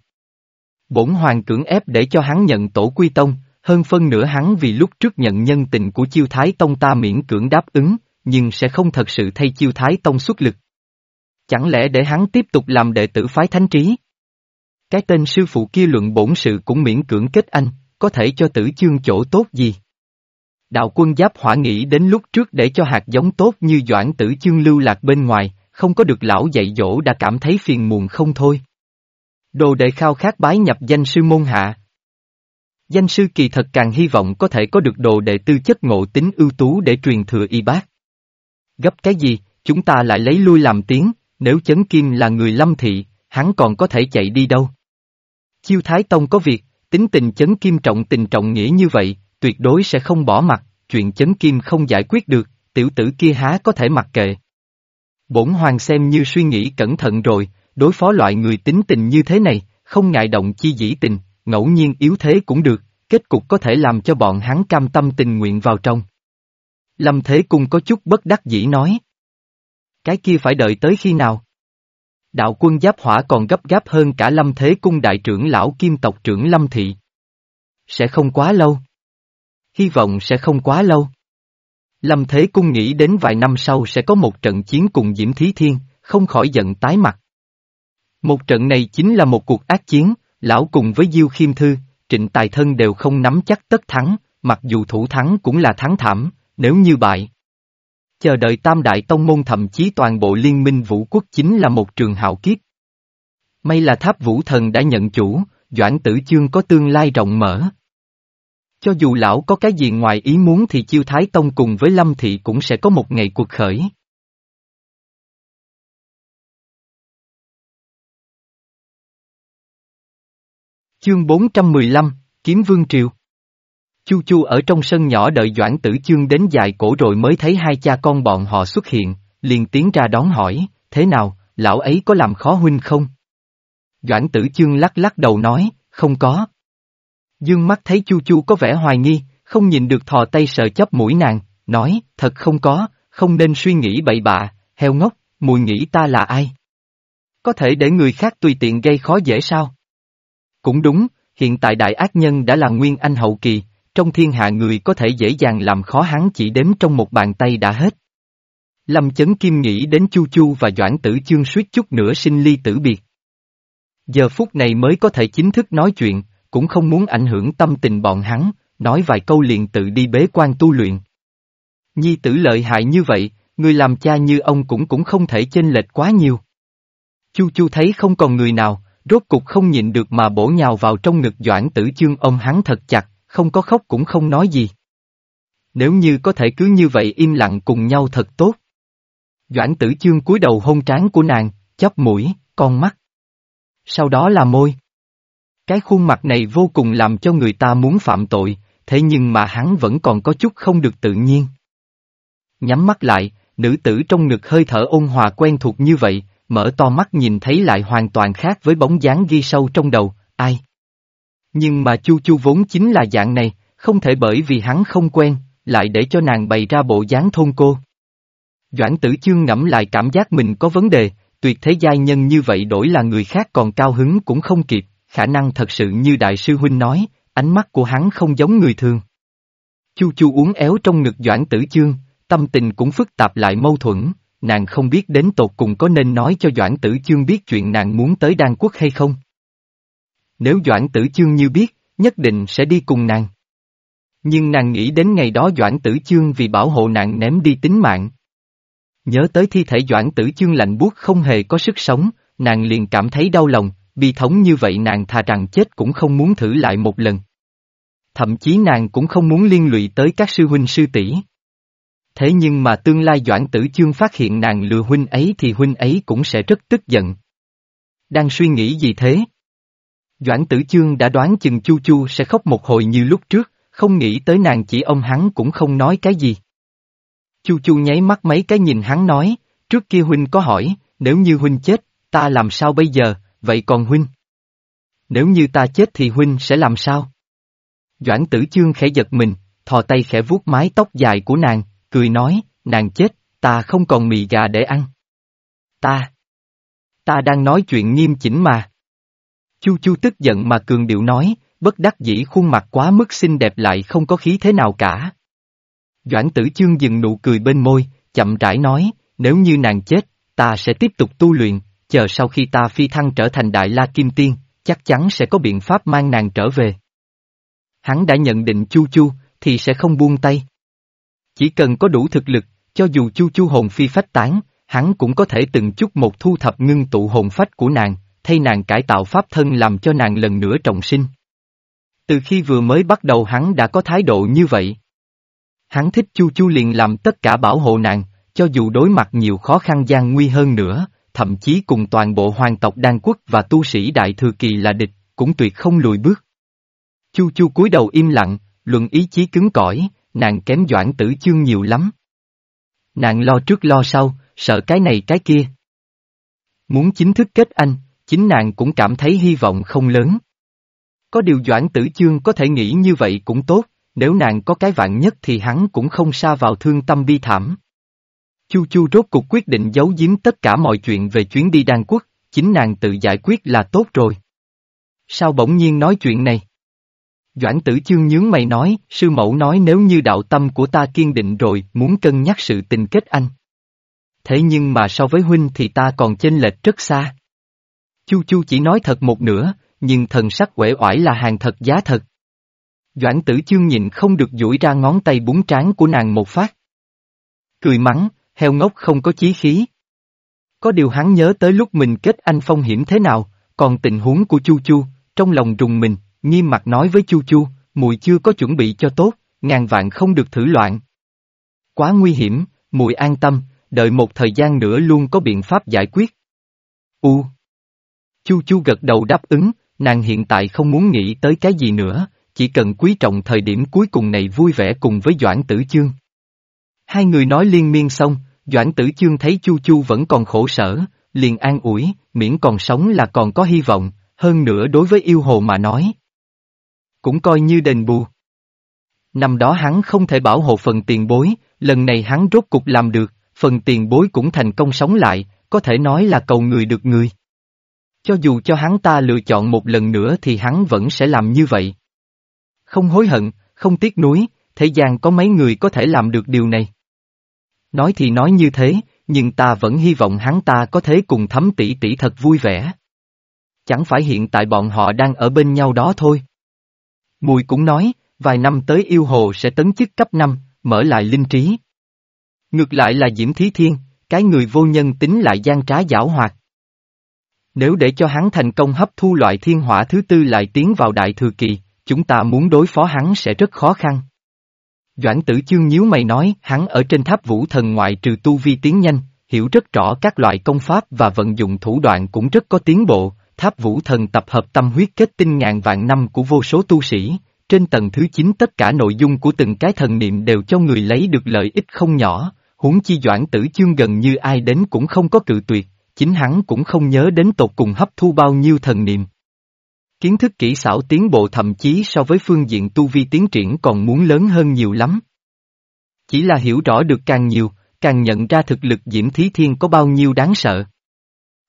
Bổn hoàng cưỡng ép để cho hắn nhận tổ quy tông, hơn phân nửa hắn vì lúc trước nhận nhân tình của chiêu thái tông ta miễn cưỡng đáp ứng, nhưng sẽ không thật sự thay chiêu thái tông xuất lực. Chẳng lẽ để hắn tiếp tục làm đệ tử phái thánh trí? Cái tên sư phụ kia luận bổn sự cũng miễn cưỡng kết anh, có thể cho tử chương chỗ tốt gì? Đạo quân giáp hỏa nghĩ đến lúc trước để cho hạt giống tốt như doãn tử chương lưu lạc bên ngoài, không có được lão dạy dỗ đã cảm thấy phiền muộn không thôi. Đồ đệ khao khát bái nhập danh sư môn hạ. Danh sư kỳ thật càng hy vọng có thể có được đồ đệ tư chất ngộ tính ưu tú để truyền thừa y bác. Gấp cái gì, chúng ta lại lấy lui làm tiếng, nếu chấn kim là người lâm thị, hắn còn có thể chạy đi đâu. Chiêu Thái Tông có việc, tính tình chấn kim trọng tình trọng nghĩa như vậy, tuyệt đối sẽ không bỏ mặt, chuyện chấn kim không giải quyết được, tiểu tử kia há có thể mặc kệ. Bổn hoàng xem như suy nghĩ cẩn thận rồi, đối phó loại người tính tình như thế này, không ngại động chi dĩ tình, ngẫu nhiên yếu thế cũng được, kết cục có thể làm cho bọn hắn cam tâm tình nguyện vào trong. Lâm Thế Cung có chút bất đắc dĩ nói. Cái kia phải đợi tới khi nào? Đạo quân giáp hỏa còn gấp gáp hơn cả Lâm Thế Cung đại trưởng lão kim tộc trưởng Lâm Thị. Sẽ không quá lâu. Hy vọng sẽ không quá lâu. Lâm Thế Cung nghĩ đến vài năm sau sẽ có một trận chiến cùng Diễm Thí Thiên, không khỏi giận tái mặt. Một trận này chính là một cuộc ác chiến, lão cùng với Diêu Khiêm Thư, Trịnh Tài Thân đều không nắm chắc tất thắng, mặc dù thủ thắng cũng là thắng thảm, nếu như bại. Chờ đợi tam đại tông môn thậm chí toàn bộ liên minh vũ quốc chính là một trường hạo kiếp. May là tháp vũ thần đã nhận chủ, Doãn Tử Chương có tương lai rộng mở. Cho dù lão có cái gì ngoài ý muốn thì chiêu thái tông cùng với lâm thị cũng sẽ có một ngày cuộc khởi. Chương 415, Kiếm Vương Triều Chu Chu ở trong sân nhỏ đợi Doãn Tử Chương đến dài cổ rồi mới thấy hai cha con bọn họ xuất hiện, liền tiến ra đón hỏi, thế nào, lão ấy có làm khó huynh không? Doãn Tử Chương lắc lắc đầu nói, không có. Dương mắt thấy Chu Chu có vẻ hoài nghi, không nhìn được thò tay sờ chấp mũi nàng, nói, thật không có, không nên suy nghĩ bậy bạ, heo ngốc, mùi nghĩ ta là ai? có thể để người khác tùy tiện gây khó dễ sao? Cũng đúng, hiện tại đại ác nhân đã là nguyên anh hậu kỳ, trong thiên hạ người có thể dễ dàng làm khó hắn chỉ đếm trong một bàn tay đã hết. Lâm Chấn Kim nghĩ đến Chu Chu và Doãn Tử Chương suýt chút nữa sinh ly tử biệt. Giờ phút này mới có thể chính thức nói chuyện, cũng không muốn ảnh hưởng tâm tình bọn hắn, nói vài câu liền tự đi bế quan tu luyện. Nhi tử lợi hại như vậy, người làm cha như ông cũng cũng không thể chênh lệch quá nhiều. Chu Chu thấy không còn người nào, rốt cục không nhịn được mà bổ nhào vào trong ngực Doãn Tử Chương ôm hắn thật chặt, không có khóc cũng không nói gì. Nếu như có thể cứ như vậy im lặng cùng nhau thật tốt. Doãn Tử Chương cúi đầu hôn trán của nàng, chóp mũi, con mắt. Sau đó là môi. Cái khuôn mặt này vô cùng làm cho người ta muốn phạm tội, thế nhưng mà hắn vẫn còn có chút không được tự nhiên. Nhắm mắt lại, nữ tử trong ngực hơi thở ôn hòa quen thuộc như vậy, mở to mắt nhìn thấy lại hoàn toàn khác với bóng dáng ghi sâu trong đầu, ai? Nhưng mà Chu Chu vốn chính là dạng này, không thể bởi vì hắn không quen, lại để cho nàng bày ra bộ dáng thôn cô. Doãn tử chương ngẫm lại cảm giác mình có vấn đề, tuyệt thế giai nhân như vậy đổi là người khác còn cao hứng cũng không kịp, khả năng thật sự như đại sư huynh nói, ánh mắt của hắn không giống người thường. Chu Chu uống éo trong ngực Doãn Tử Chương, tâm tình cũng phức tạp lại mâu thuẫn, nàng không biết đến tột cùng có nên nói cho Doãn Tử Chương biết chuyện nàng muốn tới Đan Quốc hay không. Nếu Doãn Tử Chương như biết, nhất định sẽ đi cùng nàng. Nhưng nàng nghĩ đến ngày đó Doãn Tử Chương vì bảo hộ nàng ném đi tính mạng. Nhớ tới thi thể Doãn Tử Chương lạnh buốt không hề có sức sống, nàng liền cảm thấy đau lòng, bi thống như vậy nàng thà rằng chết cũng không muốn thử lại một lần. Thậm chí nàng cũng không muốn liên lụy tới các sư huynh sư tỷ. Thế nhưng mà tương lai Doãn Tử Chương phát hiện nàng lừa huynh ấy thì huynh ấy cũng sẽ rất tức giận. Đang suy nghĩ gì thế? Doãn Tử Chương đã đoán chừng Chu Chu sẽ khóc một hồi như lúc trước, không nghĩ tới nàng chỉ ông hắn cũng không nói cái gì. Chu Chu nháy mắt mấy cái nhìn hắn nói, trước kia huynh có hỏi, nếu như huynh chết, ta làm sao bây giờ, vậy còn huynh? Nếu như ta chết thì huynh sẽ làm sao? Doãn tử chương khẽ giật mình, thò tay khẽ vuốt mái tóc dài của nàng, cười nói, nàng chết, ta không còn mì gà để ăn. Ta. Ta đang nói chuyện nghiêm chỉnh mà. Chu chu tức giận mà cường điệu nói, bất đắc dĩ khuôn mặt quá mức xinh đẹp lại không có khí thế nào cả. Doãn tử chương dừng nụ cười bên môi, chậm rãi nói, nếu như nàng chết, ta sẽ tiếp tục tu luyện, chờ sau khi ta phi thăng trở thành Đại La Kim Tiên, chắc chắn sẽ có biện pháp mang nàng trở về. Hắn đã nhận định Chu Chu, thì sẽ không buông tay. Chỉ cần có đủ thực lực, cho dù Chu Chu hồn phi phách tán, hắn cũng có thể từng chút một thu thập ngưng tụ hồn phách của nàng, thay nàng cải tạo pháp thân làm cho nàng lần nữa trọng sinh. Từ khi vừa mới bắt đầu hắn đã có thái độ như vậy. Hắn thích Chu Chu liền làm tất cả bảo hộ nàng, cho dù đối mặt nhiều khó khăn gian nguy hơn nữa, thậm chí cùng toàn bộ hoàng tộc đan quốc và tu sĩ đại thừa kỳ là địch, cũng tuyệt không lùi bước. Chu chu cúi đầu im lặng, luận ý chí cứng cỏi, nàng kém doãn tử chương nhiều lắm. Nàng lo trước lo sau, sợ cái này cái kia. Muốn chính thức kết anh, chính nàng cũng cảm thấy hy vọng không lớn. Có điều doãn tử chương có thể nghĩ như vậy cũng tốt, nếu nàng có cái vạn nhất thì hắn cũng không xa vào thương tâm bi thảm. Chu Chu rốt cục quyết định giấu giếm tất cả mọi chuyện về chuyến đi đan quốc, chính nàng tự giải quyết là tốt rồi. Sao bỗng nhiên nói chuyện này? Doãn tử chương nhướng mày nói, sư mẫu nói nếu như đạo tâm của ta kiên định rồi, muốn cân nhắc sự tình kết anh. Thế nhưng mà so với huynh thì ta còn chênh lệch rất xa. Chu Chu chỉ nói thật một nửa, nhưng thần sắc quể oải là hàng thật giá thật. Doãn tử chương nhìn không được duỗi ra ngón tay búng trán của nàng một phát. Cười mắng, heo ngốc không có chí khí. Có điều hắn nhớ tới lúc mình kết anh phong hiểm thế nào, còn tình huống của Chu Chu, trong lòng rùng mình, nghiêm mặt nói với Chu Chu, mùi chưa có chuẩn bị cho tốt, ngàn vạn không được thử loạn. Quá nguy hiểm, mùi an tâm, đợi một thời gian nữa luôn có biện pháp giải quyết. U. Chu Chu gật đầu đáp ứng, nàng hiện tại không muốn nghĩ tới cái gì nữa, chỉ cần quý trọng thời điểm cuối cùng này vui vẻ cùng với Doãn Tử Chương. Hai người nói liên miên xong, Doãn tử chương thấy Chu Chu vẫn còn khổ sở, liền an ủi, miễn còn sống là còn có hy vọng, hơn nữa đối với yêu hồ mà nói. Cũng coi như đền bù. Năm đó hắn không thể bảo hộ phần tiền bối, lần này hắn rốt cục làm được, phần tiền bối cũng thành công sống lại, có thể nói là cầu người được người. Cho dù cho hắn ta lựa chọn một lần nữa thì hắn vẫn sẽ làm như vậy. Không hối hận, không tiếc nuối, thế gian có mấy người có thể làm được điều này. Nói thì nói như thế, nhưng ta vẫn hy vọng hắn ta có thể cùng thấm tỷ tỷ thật vui vẻ. Chẳng phải hiện tại bọn họ đang ở bên nhau đó thôi. Mùi cũng nói, vài năm tới yêu hồ sẽ tấn chức cấp 5, mở lại linh trí. Ngược lại là Diễm Thí Thiên, cái người vô nhân tính lại gian trá giảo hoạt. Nếu để cho hắn thành công hấp thu loại thiên hỏa thứ tư lại tiến vào đại thừa kỳ, chúng ta muốn đối phó hắn sẽ rất khó khăn. Doãn tử chương nhíu mày nói, hắn ở trên tháp vũ thần ngoại trừ tu vi tiến nhanh, hiểu rất rõ các loại công pháp và vận dụng thủ đoạn cũng rất có tiến bộ, tháp vũ thần tập hợp tâm huyết kết tinh ngàn vạn năm của vô số tu sĩ, trên tầng thứ 9 tất cả nội dung của từng cái thần niệm đều cho người lấy được lợi ích không nhỏ, huống chi doãn tử chương gần như ai đến cũng không có cự tuyệt, chính hắn cũng không nhớ đến tột cùng hấp thu bao nhiêu thần niệm. Kiến thức kỹ xảo tiến bộ thậm chí so với phương diện tu vi tiến triển còn muốn lớn hơn nhiều lắm. Chỉ là hiểu rõ được càng nhiều, càng nhận ra thực lực Diễm Thí Thiên có bao nhiêu đáng sợ.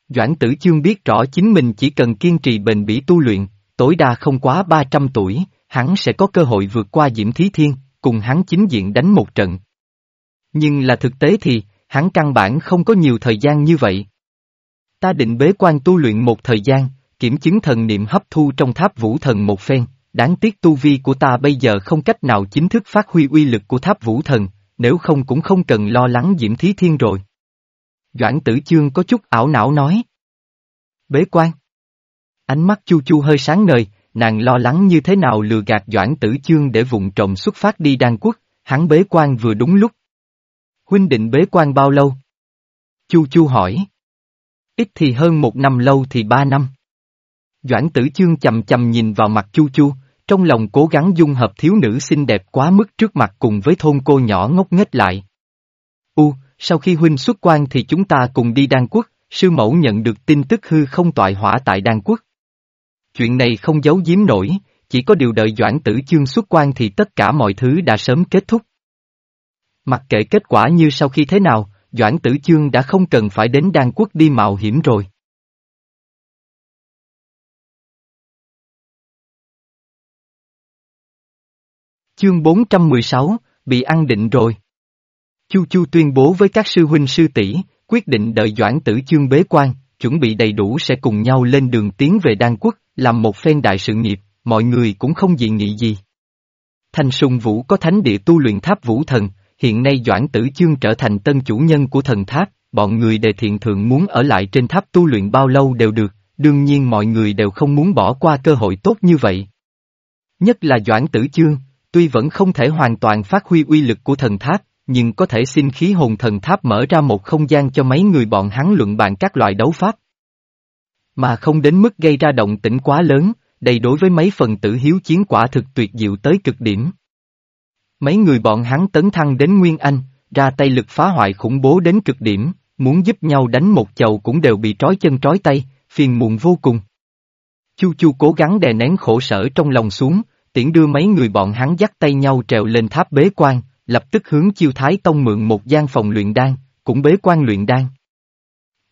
Doãn tử chương biết rõ chính mình chỉ cần kiên trì bền bỉ tu luyện, tối đa không quá 300 tuổi, hắn sẽ có cơ hội vượt qua Diễm Thí Thiên, cùng hắn chính diện đánh một trận. Nhưng là thực tế thì, hắn căn bản không có nhiều thời gian như vậy. Ta định bế quan tu luyện một thời gian, kiểm chứng thần niệm hấp thu trong tháp vũ thần một phen, đáng tiếc tu vi của ta bây giờ không cách nào chính thức phát huy uy lực của tháp vũ thần, nếu không cũng không cần lo lắng Diễm Thí Thiên rồi. Doãn tử chương có chút ảo não nói. Bế quan. Ánh mắt chu chu hơi sáng ngời, nàng lo lắng như thế nào lừa gạt Doãn tử chương để vụng trộm xuất phát đi đan quốc, hắn bế quan vừa đúng lúc. Huynh định bế quan bao lâu? Chu chu hỏi. Ít thì hơn một năm lâu thì ba năm. Doãn tử chương chầm chầm nhìn vào mặt chu chu, trong lòng cố gắng dung hợp thiếu nữ xinh đẹp quá mức trước mặt cùng với thôn cô nhỏ ngốc nghếch lại. U, sau khi huynh xuất quan thì chúng ta cùng đi đan quốc, sư mẫu nhận được tin tức hư không toại hỏa tại đan quốc. Chuyện này không giấu giếm nổi, chỉ có điều đợi Doãn Tử Chương xuất quan thì tất cả mọi thứ đã sớm kết thúc. Mặc kệ kết quả như sau khi thế nào, Doãn Tử Chương đã không cần phải đến Đan Quốc đi mạo hiểm rồi. Chương 416, bị ăn định rồi. Chu Chu tuyên bố với các sư huynh sư tỷ, quyết định đợi Doãn Tử Chương bế quan, chuẩn bị đầy đủ sẽ cùng nhau lên đường tiến về Đan Quốc, làm một phen đại sự nghiệp, mọi người cũng không dị nghị gì. Thanh Sùng Vũ có thánh địa tu luyện tháp Vũ Thần, hiện nay Doãn Tử Chương trở thành tân chủ nhân của thần tháp, bọn người đề thiện thượng muốn ở lại trên tháp tu luyện bao lâu đều được, đương nhiên mọi người đều không muốn bỏ qua cơ hội tốt như vậy. Nhất là Doãn Tử Chương, tuy vẫn không thể hoàn toàn phát huy uy lực của thần tháp, nhưng có thể xin khí hồn thần tháp mở ra một không gian cho mấy người bọn hắn luận bàn các loại đấu pháp. Mà không đến mức gây ra động tĩnh quá lớn, đây đối với mấy phần tử hiếu chiến quả thực tuyệt diệu tới cực điểm. Mấy người bọn hắn tấn thăng đến Nguyên Anh, ra tay lực phá hoại khủng bố đến cực điểm, muốn giúp nhau đánh một chầu cũng đều bị trói chân trói tay, phiền muộn vô cùng. Chu Chu cố gắng đè nén khổ sở trong lòng xuống, tiễn đưa mấy người bọn hắn dắt tay nhau trèo lên tháp bế quan, lập tức hướng chiêu thái tông mượn một gian phòng luyện đan, cũng bế quan luyện đan.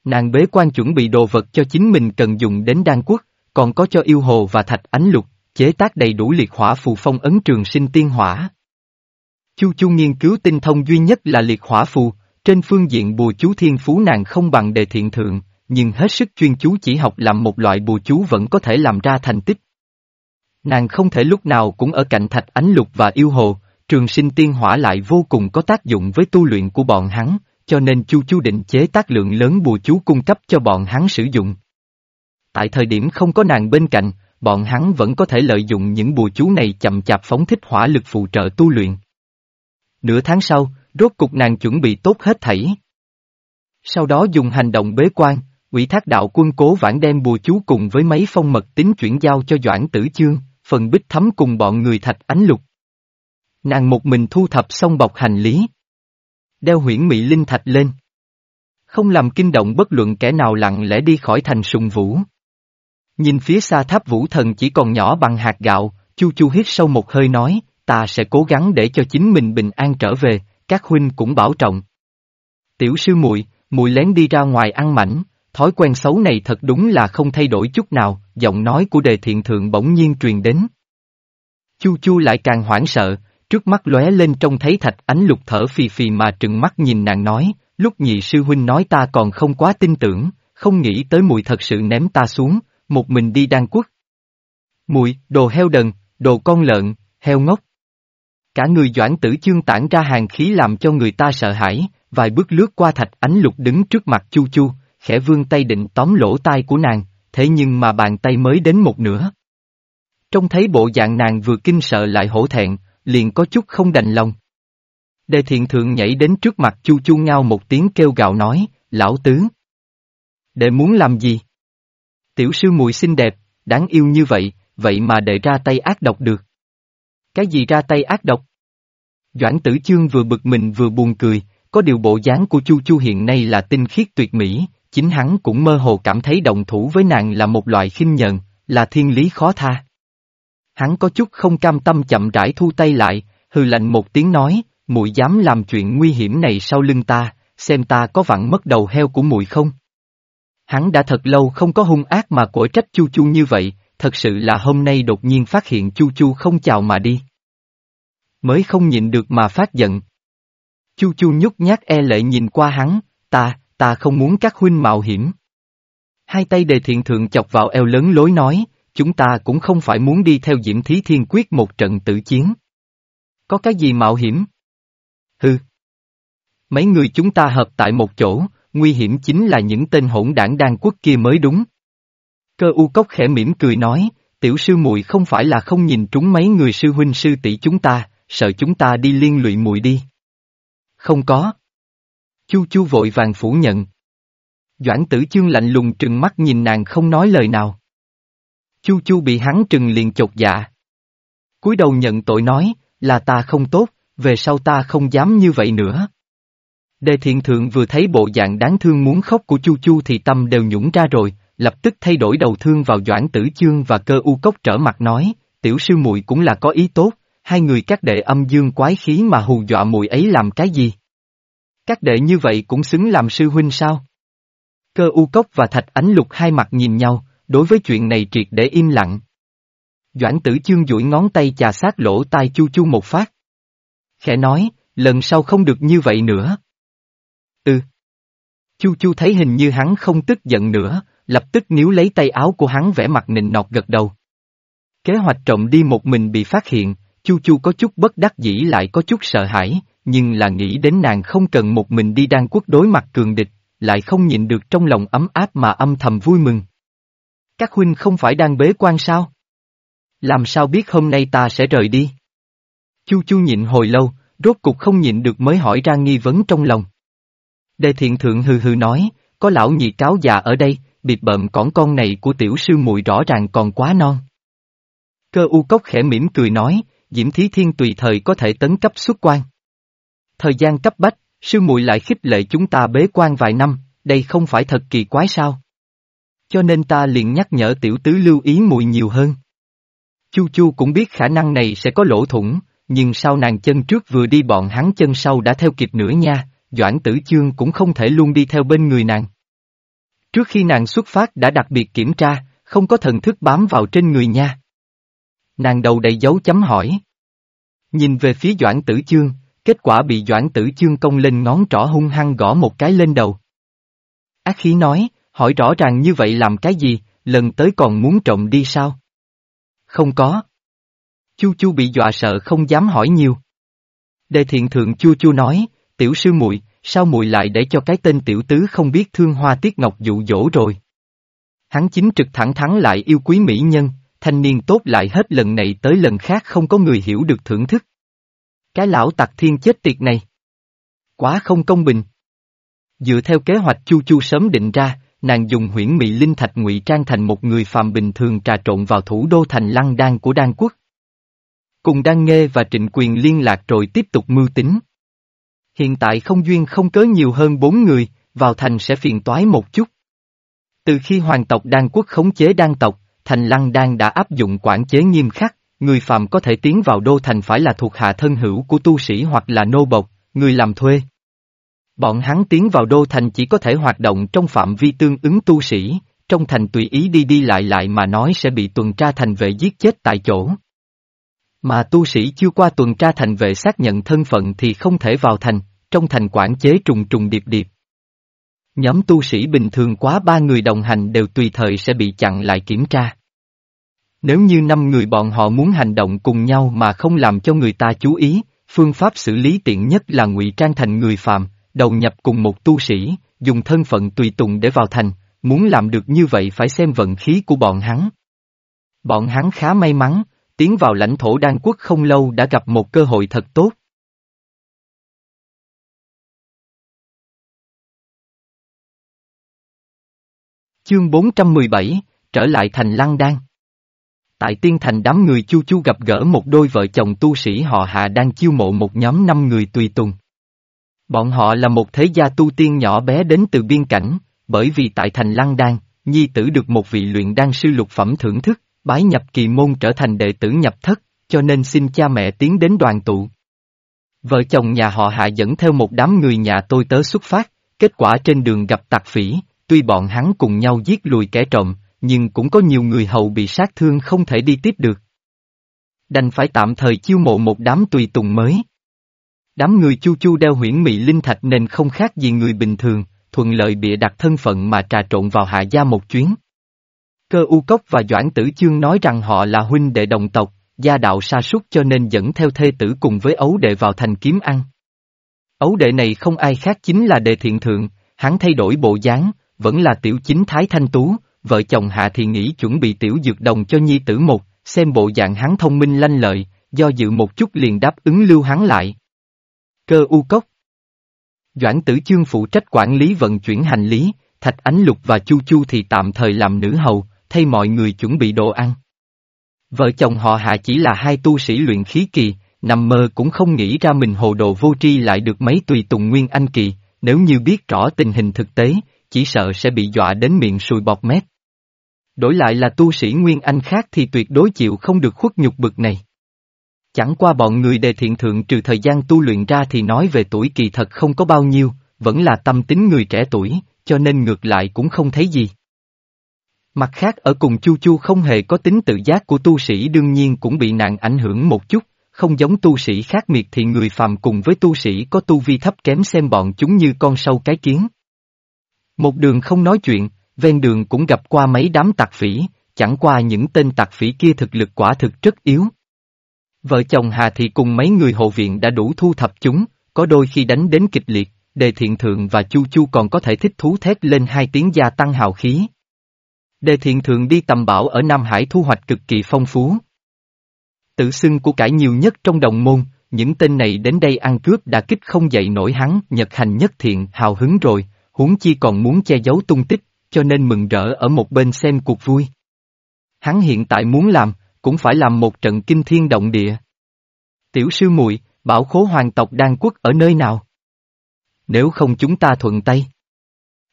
Nàng bế quan chuẩn bị đồ vật cho chính mình cần dùng đến đan quốc, còn có cho yêu hồ và thạch ánh lục, chế tác đầy đủ liệt hỏa phù phong ấn trường sinh tiên hỏa. Chu Chu nghiên cứu tinh thông duy nhất là liệt hỏa phù, trên phương diện bùa chú thiên phú nàng không bằng đề thiện thượng, nhưng hết sức chuyên chú chỉ học làm một loại bùa chú vẫn có thể làm ra thành tích. Nàng không thể lúc nào cũng ở cạnh thạch ánh lục và yêu hồ, trường sinh tiên hỏa lại vô cùng có tác dụng với tu luyện của bọn hắn, cho nên Chu Chu định chế tác lượng lớn bùa chú cung cấp cho bọn hắn sử dụng. Tại thời điểm không có nàng bên cạnh, bọn hắn vẫn có thể lợi dụng những bùa chú này chậm chạp phóng thích hỏa lực phụ trợ tu luyện. Nửa tháng sau, rốt cục nàng chuẩn bị tốt hết thảy. Sau đó dùng hành động bế quan, ủy thác đạo quân cố vãn đem bùa chú cùng với mấy phong mật tính chuyển giao cho Doãn Tử Chương, phần bích thấm cùng bọn người thạch ánh lục. Nàng một mình thu thập xong bọc hành lý. Đeo huyễn mị linh thạch lên. Không làm kinh động bất luận kẻ nào lặng lẽ đi khỏi thành sùng vũ. Nhìn phía xa tháp vũ thần chỉ còn nhỏ bằng hạt gạo, chu chu hít sâu một hơi nói, ta sẽ cố gắng để cho chính mình bình an trở về, các huynh cũng bảo trọng. Tiểu sư muội, muội lén đi ra ngoài ăn mảnh, thói quen xấu này thật đúng là không thay đổi chút nào, giọng nói của đề thiện thượng bỗng nhiên truyền đến. Chu chu lại càng hoảng sợ, trước mắt lóe lên trông thấy thạch ánh lục thở phì phì mà trừng mắt nhìn nàng nói, lúc nhị sư huynh nói ta còn không quá tin tưởng, không nghĩ tới muội thật sự ném ta xuống, một mình đi đan quốc. Muội, đồ heo đần, đồ con lợn, heo ngốc. Cả người doãn tử chương tản ra hàng khí làm cho người ta sợ hãi, vài bước lướt qua thạch ánh lục đứng trước mặt chu chu, khẽ vương tay định tóm lỗ tai của nàng, thế nhưng mà bàn tay mới đến một nửa. Trông thấy bộ dạng nàng vừa kinh sợ lại hổ thẹn, liền có chút không đành lòng. Đề thiện thượng nhảy đến trước mặt chu chu ngao một tiếng kêu gạo nói, lão tứ. Đệ muốn làm gì? Tiểu sư mùi xinh đẹp, đáng yêu như vậy, vậy mà đệ ra tay ác độc được. Cái gì ra tay ác độc? Doãn tử chương vừa bực mình vừa buồn cười, có điều bộ dáng của Chu Chu hiện nay là tinh khiết tuyệt mỹ, chính hắn cũng mơ hồ cảm thấy đồng thủ với nàng là một loại khinh nhờn, là thiên lý khó tha. Hắn có chút không cam tâm chậm rãi thu tay lại, hừ lạnh một tiếng nói, muội dám làm chuyện nguy hiểm này sau lưng ta, xem ta có vặn mất đầu heo của muội không? Hắn đã thật lâu không có hung ác mà cổ trách Chu Chu như vậy, thật sự là hôm nay đột nhiên phát hiện Chu Chu không chào mà đi. Mới không nhịn được mà phát giận. Chu Chu nhút nhát e lệ nhìn qua hắn, ta, ta không muốn các huynh mạo hiểm. Hai tay đề thiện thượng chọc vào eo lớn lối nói, chúng ta cũng không phải muốn đi theo Diễm Thí Thiên quyết một trận tử chiến. Có cái gì mạo hiểm? Hừ. Mấy người chúng ta hợp tại một chỗ, nguy hiểm chính là những tên hỗn đảng đan quốc kia mới đúng. Cơ u cốc khẽ mỉm cười nói, tiểu sư muội không phải là không nhìn trúng mấy người sư huynh sư tỷ chúng ta, sợ chúng ta đi liên lụy muội đi. Không có. Chu chu vội vàng phủ nhận. Doãn tử chương lạnh lùng trừng mắt nhìn nàng không nói lời nào. Chu chu bị hắn trừng liền chột dạ. cúi đầu nhận tội nói, là ta không tốt, về sau ta không dám như vậy nữa. Đề thiện thượng vừa thấy bộ dạng đáng thương muốn khóc của Chu Chu thì tâm đều nhũng ra rồi, lập tức thay đổi đầu thương vào Doãn Tử Chương và cơ u cốc trở mặt nói, tiểu sư muội cũng là có ý tốt, hai người các đệ âm dương quái khí mà hù dọa mùi ấy làm cái gì? Các đệ như vậy cũng xứng làm sư huynh sao? Cơ u cốc và thạch ánh lục hai mặt nhìn nhau, đối với chuyện này triệt để im lặng. Doãn tử chương duỗi ngón tay chà sát lỗ tai chu chu một phát. Khẽ nói, lần sau không được như vậy nữa. Ừ. Chu chu thấy hình như hắn không tức giận nữa, lập tức níu lấy tay áo của hắn vẽ mặt nịnh nọt gật đầu. Kế hoạch trộm đi một mình bị phát hiện, Chu Chu có chút bất đắc dĩ lại có chút sợ hãi, nhưng là nghĩ đến nàng không cần một mình đi đan quốc đối mặt cường địch, lại không nhịn được trong lòng ấm áp mà âm thầm vui mừng. Các huynh không phải đang bế quan sao? Làm sao biết hôm nay ta sẽ rời đi? Chu Chu nhịn hồi lâu, rốt cục không nhịn được mới hỏi ra nghi vấn trong lòng. Đề thiện thượng hừ hừ nói, có lão nhị cáo già ở đây, biệt bợm cỏn con này của tiểu sư muội rõ ràng còn quá non. Cơ u cốc khẽ mỉm cười nói, Diễm Thí Thiên tùy thời có thể tấn cấp xuất quan. Thời gian cấp bách, sư muội lại khích lệ chúng ta bế quan vài năm, đây không phải thật kỳ quái sao? Cho nên ta liền nhắc nhở tiểu tứ lưu ý muội nhiều hơn. Chu Chu cũng biết khả năng này sẽ có lỗ thủng, nhưng sau nàng chân trước vừa đi bọn hắn chân sau đã theo kịp nữa nha, Doãn Tử Chương cũng không thể luôn đi theo bên người nàng. Trước khi nàng xuất phát đã đặc biệt kiểm tra, không có thần thức bám vào trên người nha. Nàng đầu đầy dấu chấm hỏi. Nhìn về phía Doãn Tử Chương, kết quả bị Doãn Tử Chương công lên ngón trỏ hung hăng gõ một cái lên đầu. Ác khí nói, hỏi rõ ràng như vậy làm cái gì, lần tới còn muốn trộm đi sao? Không có. Chu Chu bị dọa sợ không dám hỏi nhiều. Đề thiện thượng Chu Chu nói, tiểu sư muội, sao muội lại để cho cái tên tiểu tứ không biết thương hoa tiết ngọc dụ dỗ rồi? Hắn chính trực thẳng thắn lại yêu quý mỹ nhân, thanh niên tốt lại hết lần này tới lần khác không có người hiểu được thưởng thức. Cái lão tặc thiên chết tiệt này. Quá không công bình. Dựa theo kế hoạch Chu Chu sớm định ra, nàng dùng huyễn mị linh thạch ngụy trang thành một người phàm bình thường trà trộn vào thủ đô thành lăng đan của đan quốc. Cùng đan nghê và trịnh quyền liên lạc rồi tiếp tục mưu tính. Hiện tại không duyên không cớ nhiều hơn bốn người, vào thành sẽ phiền toái một chút. Từ khi hoàng tộc đan quốc khống chế đan tộc, thành lăng đan đã áp dụng quản chế nghiêm khắc, người phạm có thể tiến vào đô thành phải là thuộc hạ thân hữu của tu sĩ hoặc là nô bộc, người làm thuê. Bọn hắn tiến vào đô thành chỉ có thể hoạt động trong phạm vi tương ứng tu sĩ, trong thành tùy ý đi đi lại lại mà nói sẽ bị tuần tra thành vệ giết chết tại chỗ. Mà tu sĩ chưa qua tuần tra thành vệ xác nhận thân phận thì không thể vào thành, trong thành quản chế trùng trùng điệp điệp. Nhóm tu sĩ bình thường quá ba người đồng hành đều tùy thời sẽ bị chặn lại kiểm tra. Nếu như năm người bọn họ muốn hành động cùng nhau mà không làm cho người ta chú ý, phương pháp xử lý tiện nhất là ngụy trang thành người phàm, đầu nhập cùng một tu sĩ, dùng thân phận tùy tùng để vào thành, muốn làm được như vậy phải xem vận khí của bọn hắn. Bọn hắn khá may mắn, tiến vào lãnh thổ đan quốc không lâu đã gặp một cơ hội thật tốt. Chương 417, trở lại thành Lăng Đan. Tại tiên thành đám người chu chu gặp gỡ một đôi vợ chồng tu sĩ họ hạ đang chiêu mộ một nhóm năm người tùy tùng. Bọn họ là một thế gia tu tiên nhỏ bé đến từ biên cảnh, bởi vì tại thành Lăng Đan, nhi tử được một vị luyện đan sư lục phẩm thưởng thức, bái nhập kỳ môn trở thành đệ tử nhập thất, cho nên xin cha mẹ tiến đến đoàn tụ. Vợ chồng nhà họ hạ dẫn theo một đám người nhà tôi tớ xuất phát, kết quả trên đường gặp tặc phỉ, tuy bọn hắn cùng nhau giết lùi kẻ trộm, nhưng cũng có nhiều người hầu bị sát thương không thể đi tiếp được. Đành phải tạm thời chiêu mộ một đám tùy tùng mới. Đám người chu chu đeo huyễn mị linh thạch nên không khác gì người bình thường, thuận lợi bịa đặt thân phận mà trà trộn vào hạ gia một chuyến. Cơ u cốc và Doãn Tử Chương nói rằng họ là huynh đệ đồng tộc, gia đạo sa sút cho nên dẫn theo thê tử cùng với ấu đệ vào thành kiếm ăn. Ấu đệ này không ai khác chính là đệ thiện thượng, hắn thay đổi bộ dáng, vẫn là tiểu chính thái thanh tú, vợ chồng hạ thì nghĩ chuẩn bị tiểu dược đồng cho nhi tử một, xem bộ dạng hắn thông minh lanh lợi, do dự một chút liền đáp ứng lưu hắn lại. Cơ u cốc Doãn tử chương phụ trách quản lý vận chuyển hành lý, Thạch Ánh Lục và Chu Chu thì tạm thời làm nữ hầu, thay mọi người chuẩn bị đồ ăn. Vợ chồng họ hạ chỉ là hai tu sĩ luyện khí kỳ, nằm mơ cũng không nghĩ ra mình hồ đồ vô tri lại được mấy tùy tùng nguyên anh kỳ, nếu như biết rõ tình hình thực tế, chỉ sợ sẽ bị dọa đến miệng sùi bọt mép. Đổi lại là tu sĩ nguyên anh khác thì tuyệt đối chịu không được khuất nhục bực này. Chẳng qua bọn người đề thiện thượng trừ thời gian tu luyện ra thì nói về tuổi kỳ thật không có bao nhiêu, vẫn là tâm tính người trẻ tuổi, cho nên ngược lại cũng không thấy gì. Mặt khác ở cùng Chu Chu không hề có tính tự giác của tu sĩ đương nhiên cũng bị nạn ảnh hưởng một chút, không giống tu sĩ khác miệt thì người phàm cùng với tu sĩ có tu vi thấp kém xem bọn chúng như con sâu cái kiến. Một đường không nói chuyện, ven đường cũng gặp qua mấy đám tặc phỉ, chẳng qua những tên tặc phỉ kia thực lực quả thực rất yếu. Vợ chồng Hà Thị cùng mấy người hộ viện đã đủ thu thập chúng, có đôi khi đánh đến kịch liệt, Đề Thiện Thượng và Chu Chu còn có thể thích thú thét lên hai tiếng gia tăng hào khí. Đề Thiện Thượng đi tầm bảo ở Nam Hải thu hoạch cực kỳ phong phú. Tự xưng của cải nhiều nhất trong đồng môn, những tên này đến đây ăn cướp đã kích không dậy nổi hắn, nhật hành nhất thiện, hào hứng rồi, huống chi còn muốn che giấu tung tích, cho nên mừng rỡ ở một bên xem cuộc vui. Hắn hiện tại muốn làm, cũng phải làm một trận kinh thiên động địa. Tiểu sư muội, bảo khố hoàng tộc đan quốc ở nơi nào? Nếu không chúng ta thuận tay.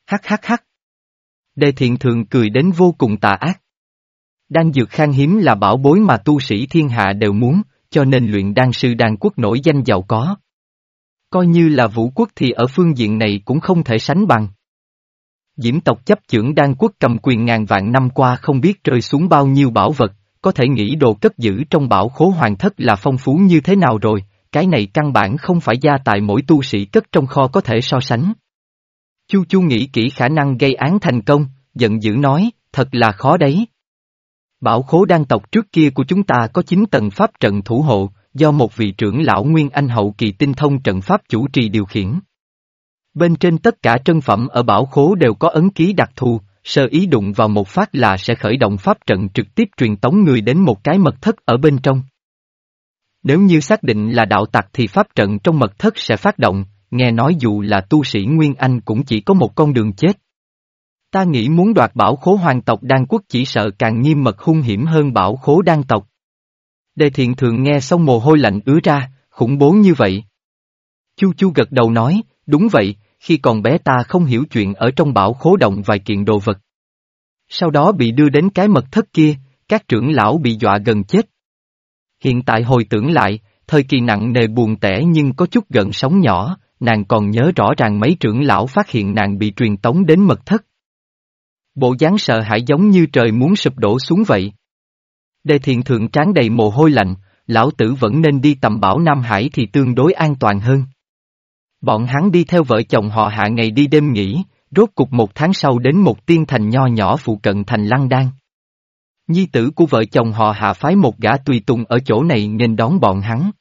Hắc hắc hắc. Đề thiện thường cười đến vô cùng tà ác. Đan dược khang hiếm là bảo bối mà tu sĩ thiên hạ đều muốn, cho nên luyện đan sư đan quốc nổi danh giàu có. Coi như là vũ quốc thì ở phương diện này cũng không thể sánh bằng. Diễm tộc chấp trưởng đan quốc cầm quyền ngàn vạn năm qua không biết rơi xuống bao nhiêu bảo vật, có thể nghĩ đồ cất giữ trong bảo khố hoàng thất là phong phú như thế nào rồi, cái này căn bản không phải gia tài mỗi tu sĩ cất trong kho có thể so sánh. Chu Chu nghĩ kỹ khả năng gây án thành công, giận dữ nói, thật là khó đấy. Bảo khố đan tộc trước kia của chúng ta có 9 tầng pháp trận thủ hộ, do một vị trưởng lão Nguyên Anh hậu kỳ tinh thông trận pháp chủ trì điều khiển. Bên trên tất cả trân phẩm ở bảo khố đều có ấn ký đặc thù, sơ ý đụng vào một phát là sẽ khởi động pháp trận trực tiếp truyền tống người đến một cái mật thất ở bên trong. Nếu như xác định là đạo tặc thì pháp trận trong mật thất sẽ phát động, nghe nói dù là tu sĩ Nguyên Anh cũng chỉ có một con đường chết. Ta nghĩ muốn đoạt bảo khố hoàng tộc đan quốc chỉ sợ càng nghiêm mật hung hiểm hơn bảo khố đan tộc. Đề thiện thường nghe xong mồ hôi lạnh ứa ra, khủng bố như vậy. Chu Chu gật đầu nói, đúng vậy, khi còn bé ta không hiểu chuyện ở trong bảo khố động vài kiện đồ vật. Sau đó bị đưa đến cái mật thất kia, các trưởng lão bị dọa gần chết. Hiện tại hồi tưởng lại, thời kỳ nặng nề buồn tẻ nhưng có chút gần sóng nhỏ, nàng còn nhớ rõ ràng mấy trưởng lão phát hiện nàng bị truyền tống đến mật thất. Bộ dáng sợ hãi giống như trời muốn sụp đổ xuống vậy. Đề thiện thượng tráng đầy mồ hôi lạnh, lão tử vẫn nên đi tầm bảo Nam Hải thì tương đối an toàn hơn. Bọn hắn đi theo vợ chồng họ hạ ngày đi đêm nghỉ, rốt cục một tháng sau đến một tiên thành nho nhỏ phụ cận thành Lăng Đan. Nhi tử của vợ chồng họ hạ phái một gã tùy tùng ở chỗ này nên đón bọn hắn.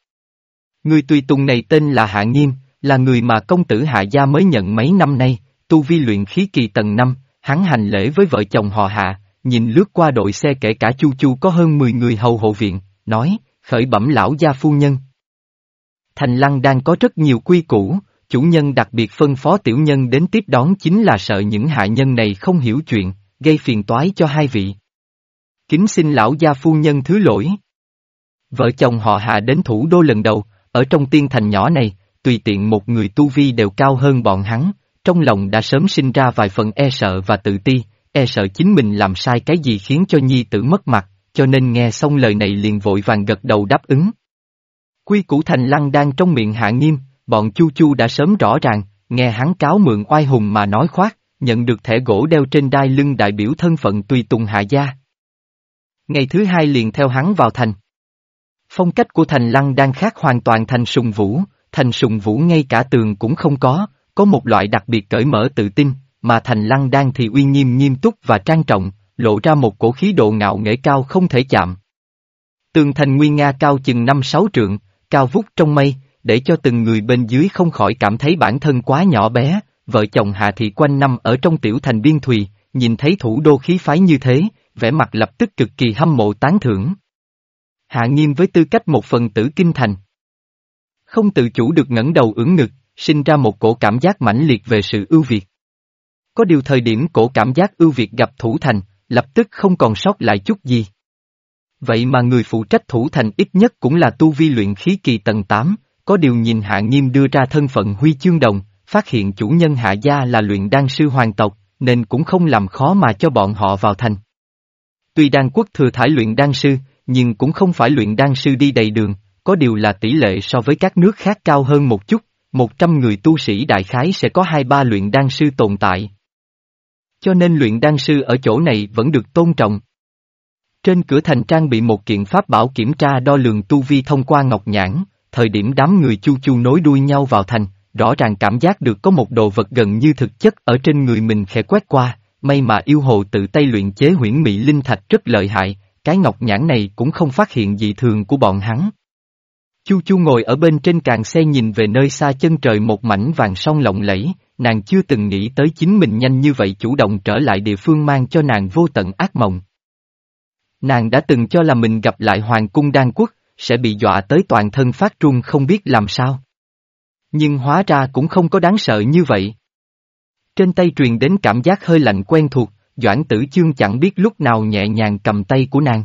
Người tùy tùng này tên là Hạ Nghiêm, là người mà công tử Hạ Gia mới nhận mấy năm nay, tu vi luyện khí kỳ tầng 5, hắn hành lễ với vợ chồng họ Hạ, nhìn lướt qua đội xe kể cả Chu Chu có hơn 10 người hầu hộ viện, nói, khởi bẩm lão gia phu nhân. Thành Lăng đang có rất nhiều quy củ, chủ nhân đặc biệt phân phó tiểu nhân đến tiếp đón chính là sợ những hạ nhân này không hiểu chuyện, gây phiền toái cho hai vị. Kính xin lão gia phu nhân thứ lỗi. Vợ chồng họ hạ đến thủ đô lần đầu, ở trong tiên thành nhỏ này, tùy tiện một người tu vi đều cao hơn bọn hắn, trong lòng đã sớm sinh ra vài phần e sợ và tự ti, e sợ chính mình làm sai cái gì khiến cho nhi tử mất mặt, cho nên nghe xong lời này liền vội vàng gật đầu đáp ứng. Quy củ thành lăng đang trong miệng hạ nghiêm, bọn chu chu đã sớm rõ ràng, nghe hắn cáo mượn oai hùng mà nói khoác, nhận được thẻ gỗ đeo trên đai lưng đại biểu thân phận tùy tùng hạ gia. Ngày thứ hai liền theo hắn vào thành. Phong cách của thành lăng đang khác hoàn toàn thành sùng vũ, thành sùng vũ ngay cả tường cũng không có, có một loại đặc biệt cởi mở tự tin, mà thành lăng đang thì uy nghiêm nghiêm túc và trang trọng, lộ ra một cổ khí độ ngạo nghễ cao không thể chạm. Tường thành nguyên Nga cao chừng năm sáu trượng, cao vút trong mây, để cho từng người bên dưới không khỏi cảm thấy bản thân quá nhỏ bé, vợ chồng Hạ Thị quanh năm ở trong tiểu thành biên thùy, nhìn thấy thủ đô khí phái như thế, vẻ mặt lập tức cực kỳ hâm mộ tán thưởng. Hạ nghiêm với tư cách một phần tử kinh thành. Không tự chủ được ngẩng đầu ưỡn ngực, sinh ra một cổ cảm giác mãnh liệt về sự ưu việt. Có điều thời điểm cổ cảm giác ưu việt gặp thủ thành, lập tức không còn sót lại chút gì. Vậy mà người phụ trách thủ thành ít nhất cũng là tu vi luyện khí kỳ tầng 8, có điều nhìn Hạ Nghiêm đưa ra thân phận huy chương đồng, phát hiện chủ nhân Hạ Gia là luyện đan sư hoàng tộc, nên cũng không làm khó mà cho bọn họ vào thành. Tuy đan quốc thừa thải luyện đan sư, nhưng cũng không phải luyện đan sư đi đầy đường, có điều là tỷ lệ so với các nước khác cao hơn một chút, một trăm người tu sĩ đại khái sẽ có hai ba luyện đan sư tồn tại. Cho nên luyện đan sư ở chỗ này vẫn được tôn trọng. Trên cửa thành trang bị một kiện pháp bảo kiểm tra đo lường tu vi thông qua ngọc nhãn, thời điểm đám người chu chu nối đuôi nhau vào thành, rõ ràng cảm giác được có một đồ vật gần như thực chất ở trên người mình khẽ quét qua, may mà yêu hồ tự tay luyện chế huyễn mỹ linh thạch rất lợi hại, cái ngọc nhãn này cũng không phát hiện dị thường của bọn hắn. Chu Chu ngồi ở bên trên càng xe nhìn về nơi xa chân trời một mảnh vàng song lộng lẫy, nàng chưa từng nghĩ tới chính mình nhanh như vậy chủ động trở lại địa phương mang cho nàng vô tận ác mộng. Nàng đã từng cho là mình gặp lại Hoàng cung Đan Quốc, sẽ bị dọa tới toàn thân phát trung không biết làm sao. Nhưng hóa ra cũng không có đáng sợ như vậy. Trên tay truyền đến cảm giác hơi lạnh quen thuộc, Doãn tử chương chẳng biết lúc nào nhẹ nhàng cầm tay của nàng.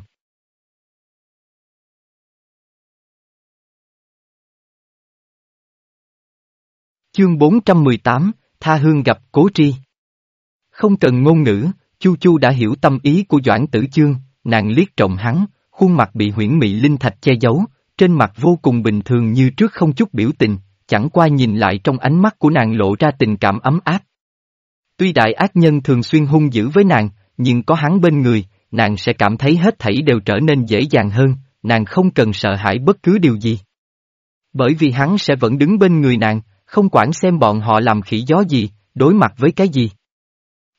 Chương 418, Tha Hương gặp Cố Tri. Không cần ngôn ngữ, Chu Chu đã hiểu tâm ý của Doãn Tử Chương, nàng liếc trọng hắn, khuôn mặt bị huyễn mị linh thạch che giấu, trên mặt vô cùng bình thường như trước không chút biểu tình, chẳng qua nhìn lại trong ánh mắt của nàng lộ ra tình cảm ấm áp. Tuy đại ác nhân thường xuyên hung dữ với nàng, nhưng có hắn bên người, nàng sẽ cảm thấy hết thảy đều trở nên dễ dàng hơn, nàng không cần sợ hãi bất cứ điều gì. Bởi vì hắn sẽ vẫn đứng bên người nàng, không quản xem bọn họ làm khỉ gió gì, đối mặt với cái gì.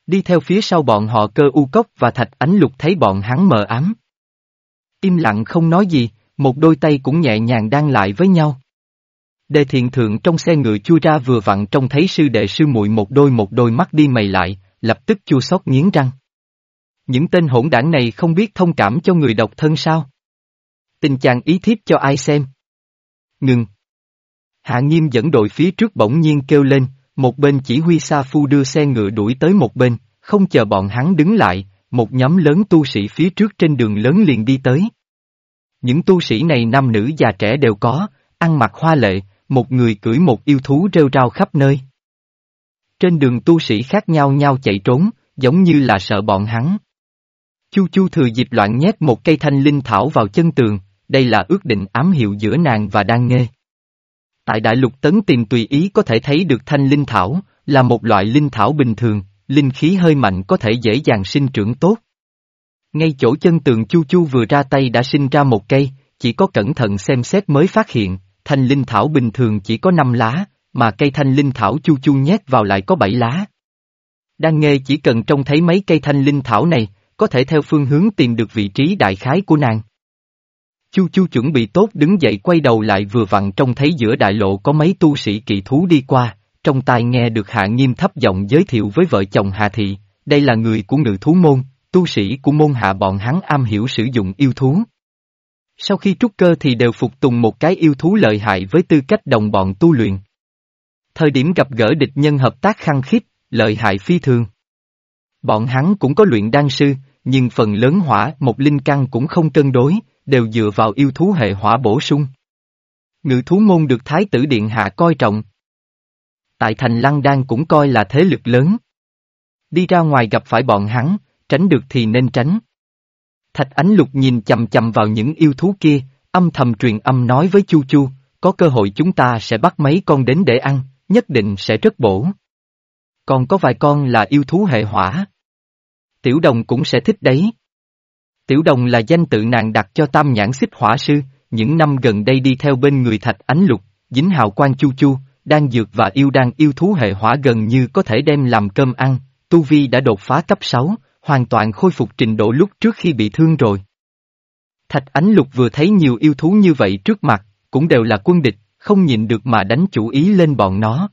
Đi theo phía sau bọn họ cơ u cốc và thạch ánh lục thấy bọn hắn mờ ám. Im lặng không nói gì, một đôi tay cũng nhẹ nhàng đang lại với nhau. Đề thiện thượng trong xe ngựa chui ra vừa vặn trông thấy sư đệ sư muội một đôi một đôi mắt đi mày lại, lập tức chua xót nghiến răng. Những tên hỗn đảng này không biết thông cảm cho người độc thân sao? Tình chàng ý thiếp cho ai xem? Ngừng. Hạ nghiêm dẫn đội phía trước bỗng nhiên kêu lên, một bên chỉ huy Sa Phu đưa xe ngựa đuổi tới một bên, không chờ bọn hắn đứng lại, một nhóm lớn tu sĩ phía trước trên đường lớn liền đi tới. Những tu sĩ này nam nữ già trẻ đều có, ăn mặc hoa lệ, một người cưỡi một yêu thú rêu rao khắp nơi. Trên đường tu sĩ khác nhau nhau chạy trốn, giống như là sợ bọn hắn. Chu Chu thừa dịp loạn nhét một cây thanh linh thảo vào chân tường, đây là ước định ám hiệu giữa nàng và đan nghê. Tại đại lục tấn tìm tùy ý có thể thấy được thanh linh thảo, là một loại linh thảo bình thường, linh khí hơi mạnh có thể dễ dàng sinh trưởng tốt. Ngay chỗ chân tường Chu Chu vừa ra tay đã sinh ra một cây, chỉ có cẩn thận xem xét mới phát hiện, thanh linh thảo bình thường chỉ có 5 lá, mà cây thanh linh thảo Chu Chu nhét vào lại có 7 lá. Đang nghe chỉ cần trông thấy mấy cây thanh linh thảo này, có thể theo phương hướng tìm được vị trí đại khái của nàng. Chu Chu chuẩn bị tốt đứng dậy quay đầu lại vừa vặn trông thấy giữa đại lộ có mấy tu sĩ kỳ thú đi qua, trong tai nghe được Hạ Nghiêm thấp giọng giới thiệu với vợ chồng Hạ Thị, đây là người của ngự thú môn, tu sĩ của môn hạ bọn hắn am hiểu sử dụng yêu thú. Sau khi trúc cơ thì đều phục tùng một cái yêu thú lợi hại với tư cách đồng bọn tu luyện. Thời điểm gặp gỡ địch nhân hợp tác khăng khít, lợi hại phi thường. Bọn hắn cũng có luyện đan sư, nhưng phần lớn hỏa một linh căn cũng không cân đối, đều dựa vào yêu thú hệ hỏa bổ sung. Ngự thú môn được Thái tử Điện Hạ coi trọng. Tại thành Lăng Đan cũng coi là thế lực lớn. Đi ra ngoài gặp phải bọn hắn, tránh được thì nên tránh. Thạch Ánh Lục nhìn chầm chầm vào những yêu thú kia, âm thầm truyền âm nói với Chu Chu, có cơ hội chúng ta sẽ bắt mấy con đến để ăn, nhất định sẽ rất bổ. Còn có vài con là yêu thú hệ hỏa. Tiểu đồng cũng sẽ thích đấy. Tiểu đồng là danh tự nàng đặt cho tam nhãn xích hỏa sư, những năm gần đây đi theo bên người thạch ánh lục, dính hào quan chu chu, đang dược và yêu đang yêu thú hệ hỏa gần như có thể đem làm cơm ăn, Tu Vi đã đột phá cấp 6, hoàn toàn khôi phục trình độ lúc trước khi bị thương rồi. Thạch Ánh Lục vừa thấy nhiều yêu thú như vậy trước mặt, cũng đều là quân địch, không nhịn được mà đánh chủ ý lên bọn nó.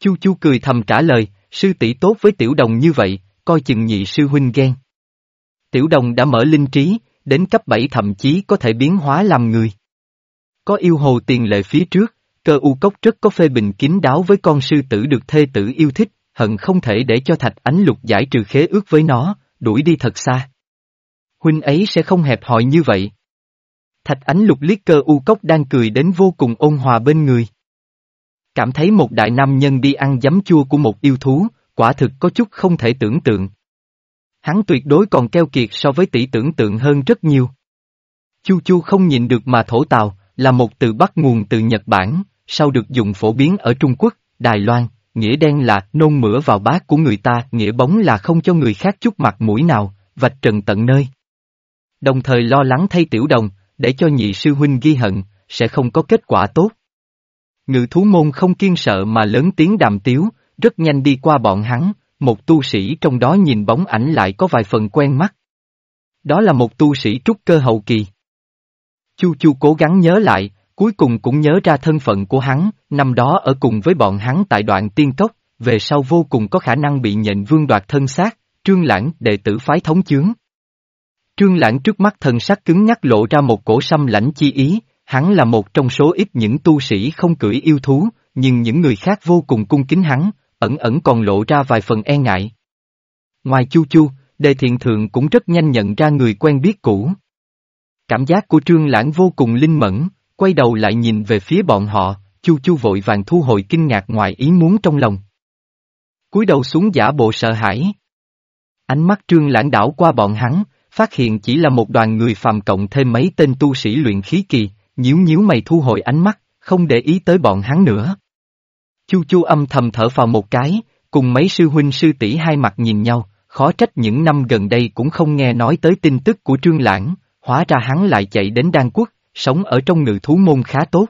Chu Chu cười thầm trả lời, sư tỷ tốt với tiểu đồng như vậy, coi chừng nhị sư huynh ghen. Tiểu đồng đã mở linh trí, đến cấp 7 thậm chí có thể biến hóa làm người. Có yêu hồ tiền lệ phía trước, cơ u cốc rất có phê bình kín đáo với con sư tử được thê tử yêu thích, hận không thể để cho thạch ánh lục giải trừ khế ước với nó, đuổi đi thật xa. Huynh ấy sẽ không hẹp hòi như vậy. Thạch ánh lục liếc cơ u cốc đang cười đến vô cùng ôn hòa bên người. Cảm thấy một đại nam nhân đi ăn giấm chua của một yêu thú, quả thực có chút không thể tưởng tượng. Hắn tuyệt đối còn keo kiệt so với tỷ tưởng tượng hơn rất nhiều. Chu Chu không nhìn được mà thổ tào, là một từ bắt nguồn từ Nhật Bản, sau được dùng phổ biến ở Trung Quốc, Đài Loan, nghĩa đen là nôn mửa vào bát của người ta, nghĩa bóng là không cho người khác chút mặt mũi nào, vạch trần tận nơi. Đồng thời lo lắng thay tiểu đồng, để cho nhị sư huynh ghi hận, sẽ không có kết quả tốt. Ngự thú môn không kiên sợ mà lớn tiếng đàm tiếu, rất nhanh đi qua bọn hắn, một tu sĩ trong đó nhìn bóng ảnh lại có vài phần quen mắt. Đó là một tu sĩ trúc cơ hậu kỳ. Chu Chu cố gắng nhớ lại, cuối cùng cũng nhớ ra thân phận của hắn, năm đó ở cùng với bọn hắn tại đoạn tiên cốc, về sau vô cùng có khả năng bị nhện vương đoạt thân xác, trương lãng đệ tử phái thống chướng. Trương lãng trước mắt thần sắc cứng nhắc lộ ra một cổ xâm lãnh chi ý, hắn là một trong số ít những tu sĩ không cưỡi yêu thú, nhưng những người khác vô cùng cung kính hắn, ẩn ẩn còn lộ ra vài phần e ngại. Ngoài Chu Chu, Đề Thiện Thượng cũng rất nhanh nhận ra người quen biết cũ. Cảm giác của Trương Lãng vô cùng linh mẫn, quay đầu lại nhìn về phía bọn họ, Chu Chu vội vàng thu hồi kinh ngạc ngoài ý muốn trong lòng. cúi đầu xuống giả bộ sợ hãi. Ánh mắt Trương Lãng đảo qua bọn hắn, phát hiện chỉ là một đoàn người phàm cộng thêm mấy tên tu sĩ luyện khí kỳ, nhíu nhíu mày thu hồi ánh mắt, không để ý tới bọn hắn nữa. Chu Chu âm thầm thở vào một cái, cùng mấy sư huynh sư tỷ hai mặt nhìn nhau, khó trách những năm gần đây cũng không nghe nói tới tin tức của Trương Lãng, hóa ra hắn lại chạy đến Đan Quốc, sống ở trong ngự thú môn khá tốt.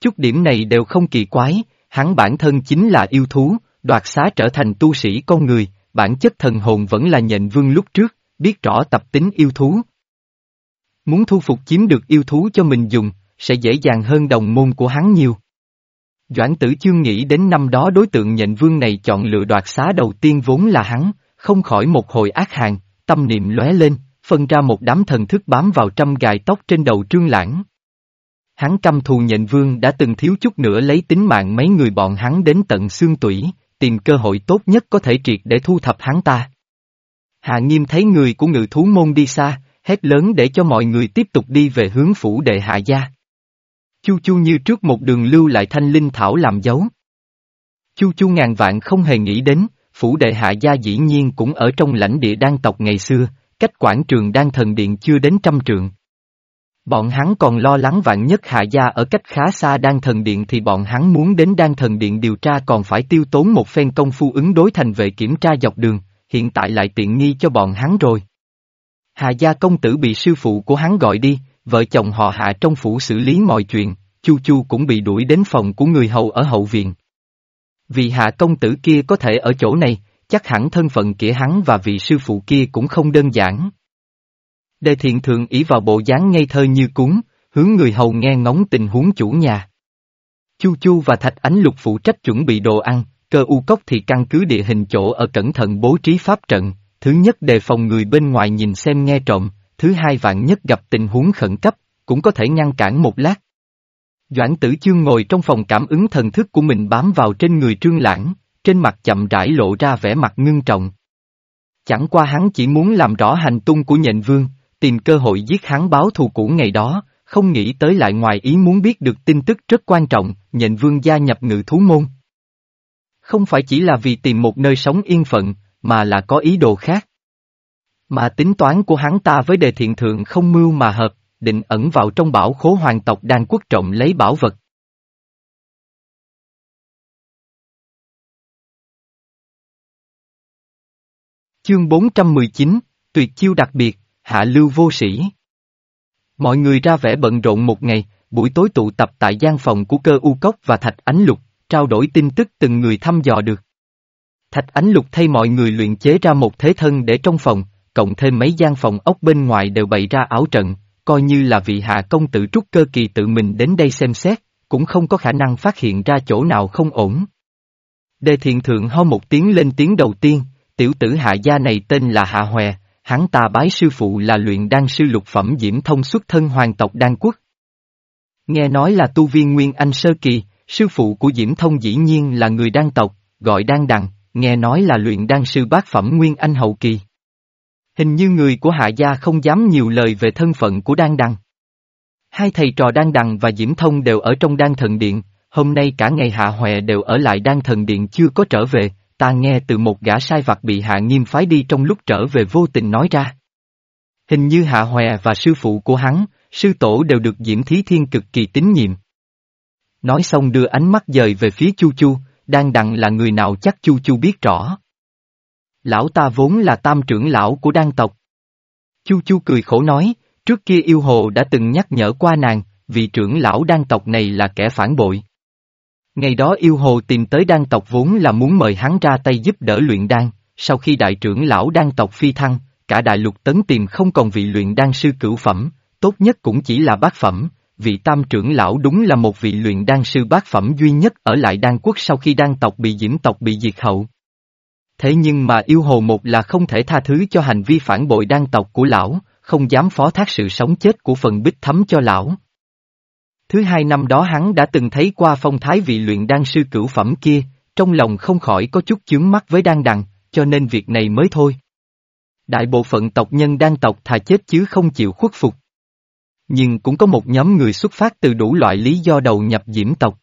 Chút điểm này đều không kỳ quái, hắn bản thân chính là yêu thú, đoạt xá trở thành tu sĩ con người, bản chất thần hồn vẫn là nhện vương lúc trước, biết rõ tập tính yêu thú. Muốn thu phục chiếm được yêu thú cho mình dùng, sẽ dễ dàng hơn đồng môn của hắn nhiều. Doãn tử chương nghĩ đến năm đó đối tượng nhện vương này chọn lựa đoạt xá đầu tiên vốn là hắn, không khỏi một hồi ác hàng, tâm niệm lóe lên, phân ra một đám thần thức bám vào trăm gài tóc trên đầu trương lãng. Hắn căm thù nhện vương đã từng thiếu chút nữa lấy tính mạng mấy người bọn hắn đến tận xương tủy, tìm cơ hội tốt nhất có thể triệt để thu thập hắn ta. Hạ nghiêm thấy người của ngự thú môn đi xa, hét lớn để cho mọi người tiếp tục đi về hướng phủ đệ hạ gia. Chu chu như trước một đường lưu lại thanh linh thảo làm dấu. Chu chu ngàn vạn không hề nghĩ đến, phủ đệ hạ gia dĩ nhiên cũng ở trong lãnh địa đan tộc ngày xưa, cách quảng trường đan thần điện chưa đến trăm trượng. Bọn hắn còn lo lắng vạn nhất hạ gia ở cách khá xa đan thần điện thì bọn hắn muốn đến đan thần điện điều tra còn phải tiêu tốn một phen công phu ứng đối thành vệ kiểm tra dọc đường, hiện tại lại tiện nghi cho bọn hắn rồi. Hạ gia công tử bị sư phụ của hắn gọi đi, vợ chồng họ hạ trong phủ xử lý mọi chuyện, Chu Chu cũng bị đuổi đến phòng của người hầu ở hậu viện. Vì hạ công tử kia có thể ở chỗ này, chắc hẳn thân phận kia hắn và vị sư phụ kia cũng không đơn giản. Đề thiện thượng ý vào bộ dáng ngây thơ như cúng, hướng người hầu nghe ngóng tình huống chủ nhà. Chu Chu và Thạch Ánh Lục phụ trách chuẩn bị đồ ăn, cơ u cốc thì căn cứ địa hình chỗ ở cẩn thận bố trí pháp trận, thứ nhất đề phòng người bên ngoài nhìn xem nghe trộm, thứ hai vạn nhất gặp tình huống khẩn cấp, cũng có thể ngăn cản một lát. Doãn tử chương ngồi trong phòng cảm ứng thần thức của mình bám vào trên người trương lãng, trên mặt chậm rãi lộ ra vẻ mặt ngưng trọng. Chẳng qua hắn chỉ muốn làm rõ hành tung của nhện vương, tìm cơ hội giết hắn báo thù cũ ngày đó, không nghĩ tới lại ngoài ý muốn biết được tin tức rất quan trọng, nhện vương gia nhập ngự thú môn. Không phải chỉ là vì tìm một nơi sống yên phận, mà là có ý đồ khác. Mà tính toán của hắn ta với đề thiện thượng không mưu mà hợp, định ẩn vào trong bảo khố hoàng tộc đang quốc trọng lấy bảo vật. Chương 419, Tuyệt chiêu đặc biệt, hạ lưu vô sĩ. Mọi người ra vẻ bận rộn một ngày, buổi tối tụ tập tại gian phòng của cơ u cốc và thạch ánh lục, trao đổi tin tức từng người thăm dò được. Thạch ánh lục thay mọi người luyện chế ra một thế thân để trong phòng, cộng thêm mấy gian phòng ốc bên ngoài đều bày ra áo trận, coi như là vị hạ công tử trúc cơ kỳ tự mình đến đây xem xét, cũng không có khả năng phát hiện ra chỗ nào không ổn. Đề thiện thượng ho một tiếng lên tiếng đầu tiên, tiểu tử hạ gia này tên là Hạ Hòe, hắn ta bái sư phụ là luyện đan sư lục phẩm diễm thông xuất thân hoàng tộc đan quốc. Nghe nói là tu viên Nguyên Anh Sơ Kỳ, sư phụ của Diễm Thông dĩ nhiên là người đan tộc, gọi đan đằng, nghe nói là luyện đan sư bát phẩm Nguyên Anh Hậu Kỳ. Hình như người của hạ gia không dám nhiều lời về thân phận của đan đằng. Hai thầy trò đan đằng và Diễm Thông đều ở trong đan thần điện, hôm nay cả ngày hạ hòe đều ở lại đan thần điện chưa có trở về, ta nghe từ một gã sai vặt bị hạ nghiêm phái đi trong lúc trở về vô tình nói ra. Hình như hạ hòe và sư phụ của hắn, sư tổ đều được Diễm Thí Thiên cực kỳ tín nhiệm. Nói xong đưa ánh mắt dời về phía Chu Chu, đang đặng là người nào chắc Chu Chu biết rõ. Lão ta vốn là tam trưởng lão của đan tộc. Chu Chu cười khổ nói, trước kia yêu hồ đã từng nhắc nhở qua nàng, vị trưởng lão đan tộc này là kẻ phản bội. Ngày đó yêu hồ tìm tới đan tộc vốn là muốn mời hắn ra tay giúp đỡ luyện đan, sau khi đại trưởng lão đan tộc phi thăng, cả đại lục tấn tìm không còn vị luyện đan sư cửu phẩm, tốt nhất cũng chỉ là bát phẩm, vị tam trưởng lão đúng là một vị luyện đan sư bát phẩm duy nhất ở lại đan quốc sau khi đan tộc bị diễm tộc bị diệt hậu. Thế nhưng mà yêu hồ một là không thể tha thứ cho hành vi phản bội đan tộc của lão, không dám phó thác sự sống chết của phần bích thấm cho lão. Thứ hai năm đó hắn đã từng thấy qua phong thái vị luyện đan sư cửu phẩm kia, trong lòng không khỏi có chút chướng mắt với đan đằng, cho nên việc này mới thôi. Đại bộ phận tộc nhân đan tộc thà chết chứ không chịu khuất phục. Nhưng cũng có một nhóm người xuất phát từ đủ loại lý do đầu nhập diễm tộc.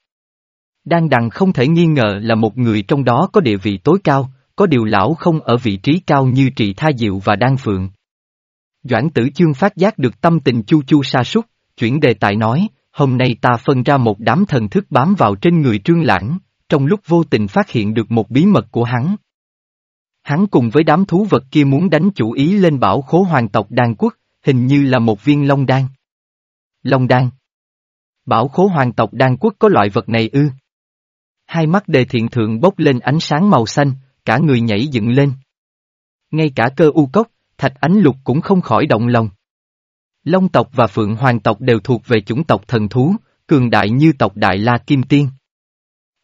Đan đằng không thể nghi ngờ là một người trong đó có địa vị tối cao, có điều lão không ở vị trí cao như trị tha diệu và đan phượng. Doãn tử chương phát giác được tâm tình chu chu sa sút chuyển đề tài nói, hôm nay ta phân ra một đám thần thức bám vào trên người trương lãng, trong lúc vô tình phát hiện được một bí mật của hắn. Hắn cùng với đám thú vật kia muốn đánh chủ ý lên bảo khố hoàng tộc đan quốc, hình như là một viên long đan. Long đan. Bảo khố hoàng tộc đan quốc có loại vật này ư. Hai mắt đề thiện thượng bốc lên ánh sáng màu xanh, cả người nhảy dựng lên. Ngay cả cơ u cốc, thạch ánh lục cũng không khỏi động lòng. Long tộc và Phượng Hoàng tộc đều thuộc về chủng tộc thần thú, cường đại như tộc Đại La Kim Tiên.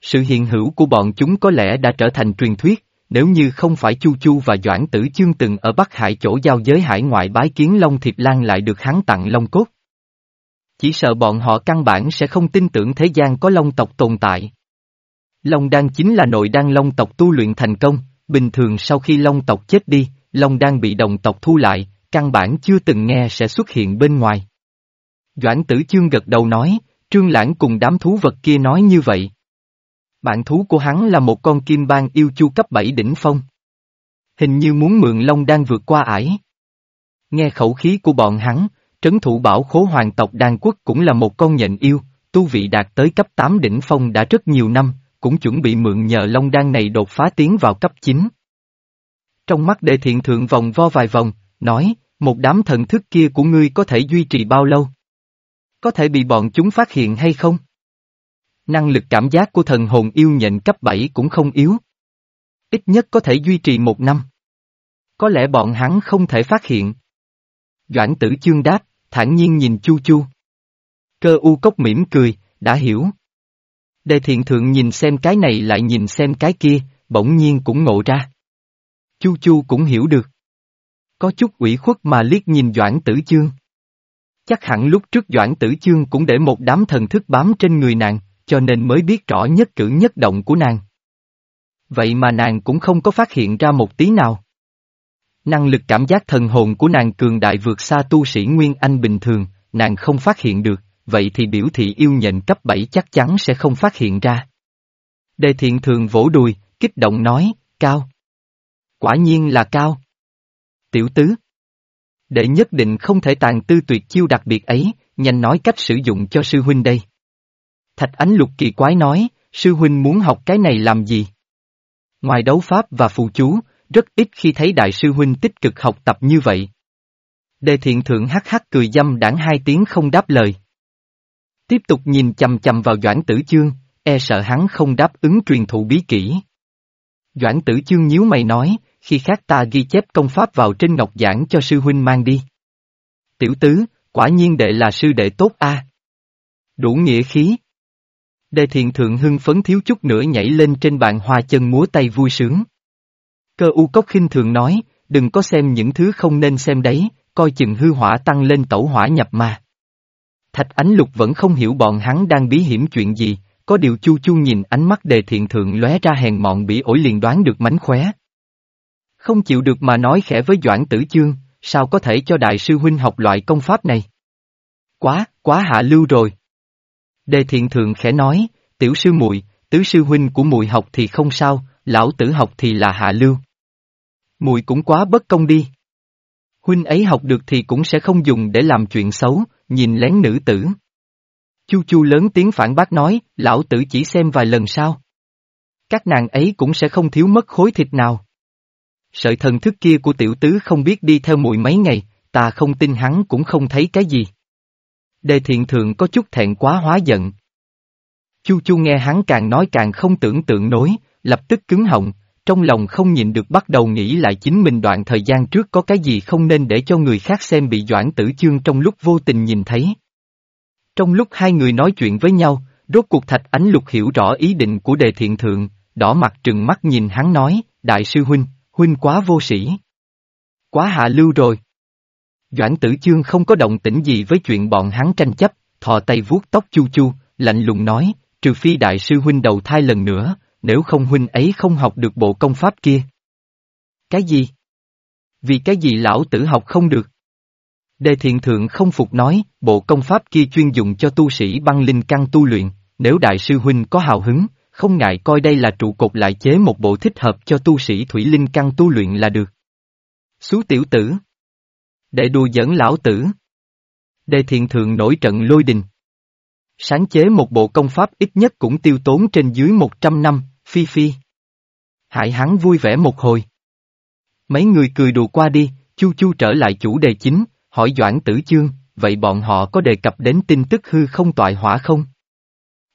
Sự hiện hữu của bọn chúng có lẽ đã trở thành truyền thuyết, nếu như không phải Chu Chu và Doãn Tử Chương từng ở Bắc Hải chỗ giao giới hải ngoại bái kiến Long Thiệp Lan lại được hắn tặng Long Cốt. Chỉ sợ bọn họ căn bản sẽ không tin tưởng thế gian có Long tộc tồn tại. Long đan chính là nội đan Long tộc tu luyện thành công, bình thường sau khi Long tộc chết đi, Long đan bị đồng tộc thu lại, căn bản chưa từng nghe sẽ xuất hiện bên ngoài. Doãn tử chương gật đầu nói, trương lãng cùng đám thú vật kia nói như vậy. Bạn thú của hắn là một con kim bang yêu chu cấp 7 đỉnh phong. Hình như muốn mượn long đang vượt qua ải. Nghe khẩu khí của bọn hắn, trấn thủ bảo khố hoàng tộc đan quốc cũng là một con nhện yêu, tu vị đạt tới cấp 8 đỉnh phong đã rất nhiều năm, cũng chuẩn bị mượn nhờ long đan này đột phá tiến vào cấp 9. Trong mắt đệ thiện thượng vòng vo vài vòng, nói, một đám thần thức kia của ngươi có thể duy trì bao lâu? Có thể bị bọn chúng phát hiện hay không? Năng lực cảm giác của thần hồn yêu nhện cấp 7 cũng không yếu. Ít nhất có thể duy trì một năm. Có lẽ bọn hắn không thể phát hiện. Doãn tử chương đáp, thản nhiên nhìn Chu Chu. Cơ u cốc mỉm cười, đã hiểu. Đề thiện thượng nhìn xem cái này lại nhìn xem cái kia, bỗng nhiên cũng ngộ ra. Chu Chu cũng hiểu được. Có chút ủy khuất mà liếc nhìn Doãn Tử Chương. Chắc hẳn lúc trước Doãn Tử Chương cũng để một đám thần thức bám trên người nàng, cho nên mới biết rõ nhất cử nhất động của nàng. Vậy mà nàng cũng không có phát hiện ra một tí nào. Năng lực cảm giác thần hồn của nàng cường đại vượt xa tu sĩ Nguyên Anh bình thường, nàng không phát hiện được, vậy thì biểu thị yêu nhện cấp 7 chắc chắn sẽ không phát hiện ra. Đề thiện thường vỗ đùi, kích động nói, cao. Quả nhiên là cao. Tiểu tứ. Để nhất định không thể tàn tư tuyệt chiêu đặc biệt ấy, nhanh nói cách sử dụng cho sư huynh đây. Thạch ánh lục kỳ quái nói, sư huynh muốn học cái này làm gì? Ngoài đấu pháp và phù chú, rất ít khi thấy đại sư huynh tích cực học tập như vậy. Đề thiện thượng hắc hắc cười dâm đảng hai tiếng không đáp lời. Tiếp tục nhìn chầm chầm vào Doãn Tử Chương, e sợ hắn không đáp ứng truyền thụ bí kỹ. Doãn Tử Chương nhíu mày nói, khi khác ta ghi chép công pháp vào trên ngọc giảng cho sư huynh mang đi. Tiểu tứ, quả nhiên đệ là sư đệ tốt a. Đủ nghĩa khí. Đề thiện thượng hưng phấn thiếu chút nữa nhảy lên trên bàn hoa chân múa tay vui sướng. Cơ u cốc khinh thường nói, đừng có xem những thứ không nên xem đấy, coi chừng hư hỏa tăng lên tẩu hỏa nhập mà. Thạch Ánh Lục vẫn không hiểu bọn hắn đang bí hiểm chuyện gì, có điều chu chu nhìn ánh mắt đề thiện thượng lóe ra hèn mọn bị ổi liền đoán được mánh khóe. Không chịu được mà nói khẽ với Doãn Tử Chương, sao có thể cho đại sư huynh học loại công pháp này? Quá, quá hạ lưu rồi. Đề thiện thượng khẽ nói, tiểu sư muội, tứ sư huynh của muội học thì không sao, lão tử học thì là hạ lưu. Muội cũng quá bất công đi. Huynh ấy học được thì cũng sẽ không dùng để làm chuyện xấu, nhìn lén nữ tử. Chu Chu lớn tiếng phản bác nói, lão tử chỉ xem vài lần sao. Các nàng ấy cũng sẽ không thiếu mất khối thịt nào. Sợi thần thức kia của tiểu tứ không biết đi theo mùi mấy ngày, ta không tin hắn cũng không thấy cái gì. Đề thiện thượng có chút thẹn quá hóa giận. Chu Chu nghe hắn càng nói càng không tưởng tượng nổi, lập tức cứng họng, trong lòng không nhịn được bắt đầu nghĩ lại chính mình đoạn thời gian trước có cái gì không nên để cho người khác xem bị doãn tử chương trong lúc vô tình nhìn thấy. Trong lúc hai người nói chuyện với nhau, rốt cuộc thạch ánh lục hiểu rõ ý định của đề thiện thượng, đỏ mặt trừng mắt nhìn hắn nói, đại sư huynh, huynh quá vô sĩ. Quá hạ lưu rồi. Doãn tử chương không có động tĩnh gì với chuyện bọn hắn tranh chấp, thò tay vuốt tóc chu chu, lạnh lùng nói, trừ phi đại sư huynh đầu thai lần nữa, nếu không huynh ấy không học được bộ công pháp kia. Cái gì? Vì cái gì lão tử học không được? Đề thiện thượng không phục nói, bộ công pháp kia chuyên dùng cho tu sĩ băng linh căn tu luyện, nếu đại sư huynh có hào hứng, không ngại coi đây là trụ cột lại chế một bộ thích hợp cho tu sĩ thủy linh căn tu luyện là được. Xú tiểu tử. Để đùa dẫn lão tử. Đề thiện thượng nổi trận lôi đình. Sáng chế một bộ công pháp ít nhất cũng tiêu tốn trên dưới 100 năm, phi phi. Hại hắn vui vẻ một hồi. Mấy người cười đùa qua đi, chu chu trở lại chủ đề chính, hỏi Doãn Tử Chương, vậy bọn họ có đề cập đến tin tức hư không toại hỏa không?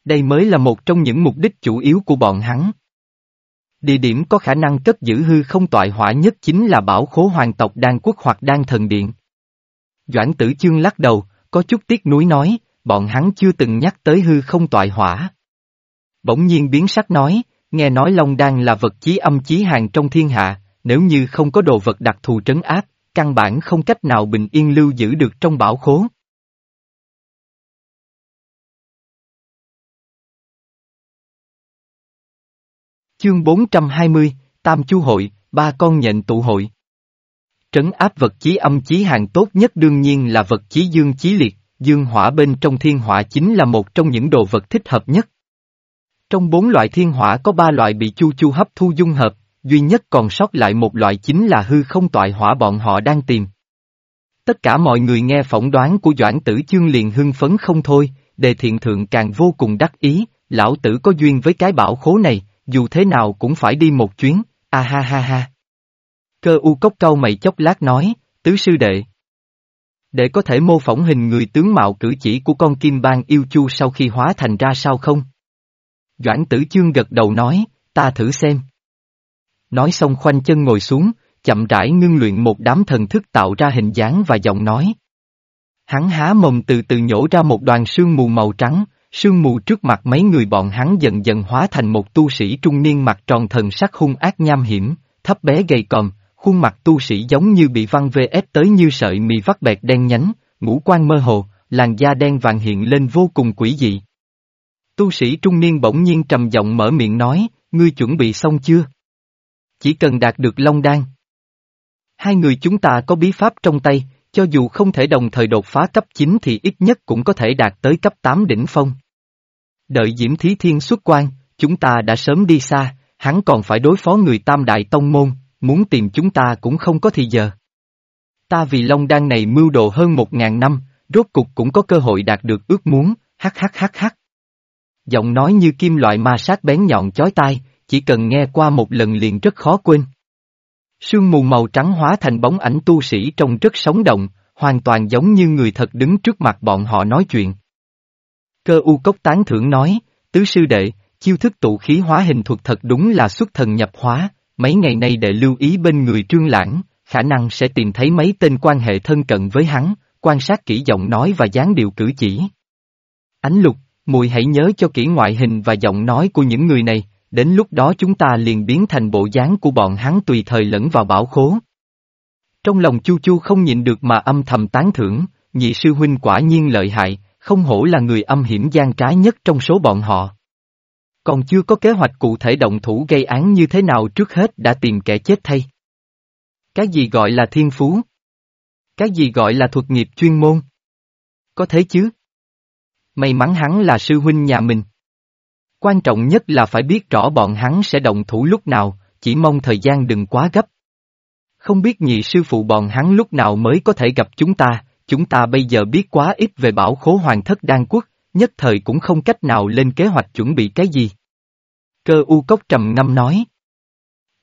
Đây mới là một trong những mục đích chủ yếu của bọn hắn. Địa điểm có khả năng cất giữ hư không toại hỏa nhất chính là bảo khố hoàng tộc đan quốc hoặc đan thần điện. Doãn tử chương lắc đầu, có chút tiếc nuối nói, bọn hắn chưa từng nhắc tới hư không toại hỏa. Bỗng nhiên biến sắc nói, nghe nói Long Đan là vật chí âm chí hàng trong thiên hạ, nếu như không có đồ vật đặc thù trấn áp, căn bản không cách nào bình yên lưu giữ được trong bảo khố. Chương 420, Tam Chu Hội, ba con nhện tụ hội. Trấn áp vật chí âm chí hàng tốt nhất đương nhiên là vật chí dương chí liệt, dương hỏa bên trong thiên hỏa chính là một trong những đồ vật thích hợp nhất. Trong bốn loại thiên hỏa có ba loại bị chu chu hấp thu dung hợp, duy nhất còn sót lại một loại chính là hư không toại hỏa bọn họ đang tìm. Tất cả mọi người nghe phỏng đoán của Doãn Tử Chương liền hưng phấn không thôi, đề thiện thượng càng vô cùng đắc ý, lão tử có duyên với cái bảo khố này, dù thế nào cũng phải đi một chuyến, a ha ha ha. Cơ u cốc cau mày chốc lát nói, tứ sư đệ. Để có thể mô phỏng hình người tướng mạo cử chỉ của con kim bang yêu chu sau khi hóa thành ra sao không? Doãn tử chương gật đầu nói, ta thử xem. Nói xong khoanh chân ngồi xuống, chậm rãi ngưng luyện một đám thần thức tạo ra hình dáng và giọng nói. Hắn há mồm từ từ nhổ ra một đoàn sương mù màu trắng, sương mù trước mặt mấy người bọn hắn dần dần hóa thành một tu sĩ trung niên mặt tròn thần sắc hung ác nham hiểm, thấp bé gầy còm, khuôn mặt tu sĩ giống như bị văng về ép tới như sợi mì vắt bẹt đen nhánh, ngũ quan mơ hồ, làn da đen vàng hiện lên vô cùng quỷ dị. Tu sĩ trung niên bỗng nhiên trầm giọng mở miệng nói, ngươi chuẩn bị xong chưa? Chỉ cần đạt được long đan. Hai người chúng ta có bí pháp trong tay, cho dù không thể đồng thời đột phá cấp 9 thì ít nhất cũng có thể đạt tới cấp 8 đỉnh phong. Đợi Diễm Thí Thiên xuất quan, chúng ta đã sớm đi xa, hắn còn phải đối phó người tam đại tông môn, muốn tìm chúng ta cũng không có thì giờ. Ta vì Long Đan này mưu đồ hơn một ngàn năm, rốt cục cũng có cơ hội đạt được ước muốn, hắc hắc hắc hắc. Giọng nói như kim loại ma sát bén nhọn chói tai, chỉ cần nghe qua một lần liền rất khó quên. Sương mù màu trắng hóa thành bóng ảnh tu sĩ trông rất sống động, hoàn toàn giống như người thật đứng trước mặt bọn họ nói chuyện. Cơ u cốc tán thưởng nói, tứ sư đệ, chiêu thức tụ khí hóa hình thuật thật đúng là xuất thần nhập hóa, mấy ngày nay đệ lưu ý bên người trương lãng, khả năng sẽ tìm thấy mấy tên quan hệ thân cận với hắn, quan sát kỹ giọng nói và dáng điệu cử chỉ. Ánh lục, mùi hãy nhớ cho kỹ ngoại hình và giọng nói của những người này, đến lúc đó chúng ta liền biến thành bộ dáng của bọn hắn tùy thời lẫn vào bảo khố. Trong lòng Chu Chu không nhịn được mà âm thầm tán thưởng, nhị sư huynh quả nhiên lợi hại, không hổ là người âm hiểm gian trái nhất trong số bọn họ. Còn chưa có kế hoạch cụ thể động thủ gây án như thế nào trước hết đã tìm kẻ chết thay. Cái gì gọi là thiên phú? Cái gì gọi là thuật nghiệp chuyên môn? Có thế chứ? May mắn hắn là sư huynh nhà mình. Quan trọng nhất là phải biết rõ bọn hắn sẽ động thủ lúc nào, chỉ mong thời gian đừng quá gấp. Không biết nhị sư phụ bọn hắn lúc nào mới có thể gặp chúng ta, chúng ta bây giờ biết quá ít về bảo khố hoàng thất đan quốc, nhất thời cũng không cách nào lên kế hoạch chuẩn bị cái gì. Cơ u cốc trầm ngâm nói.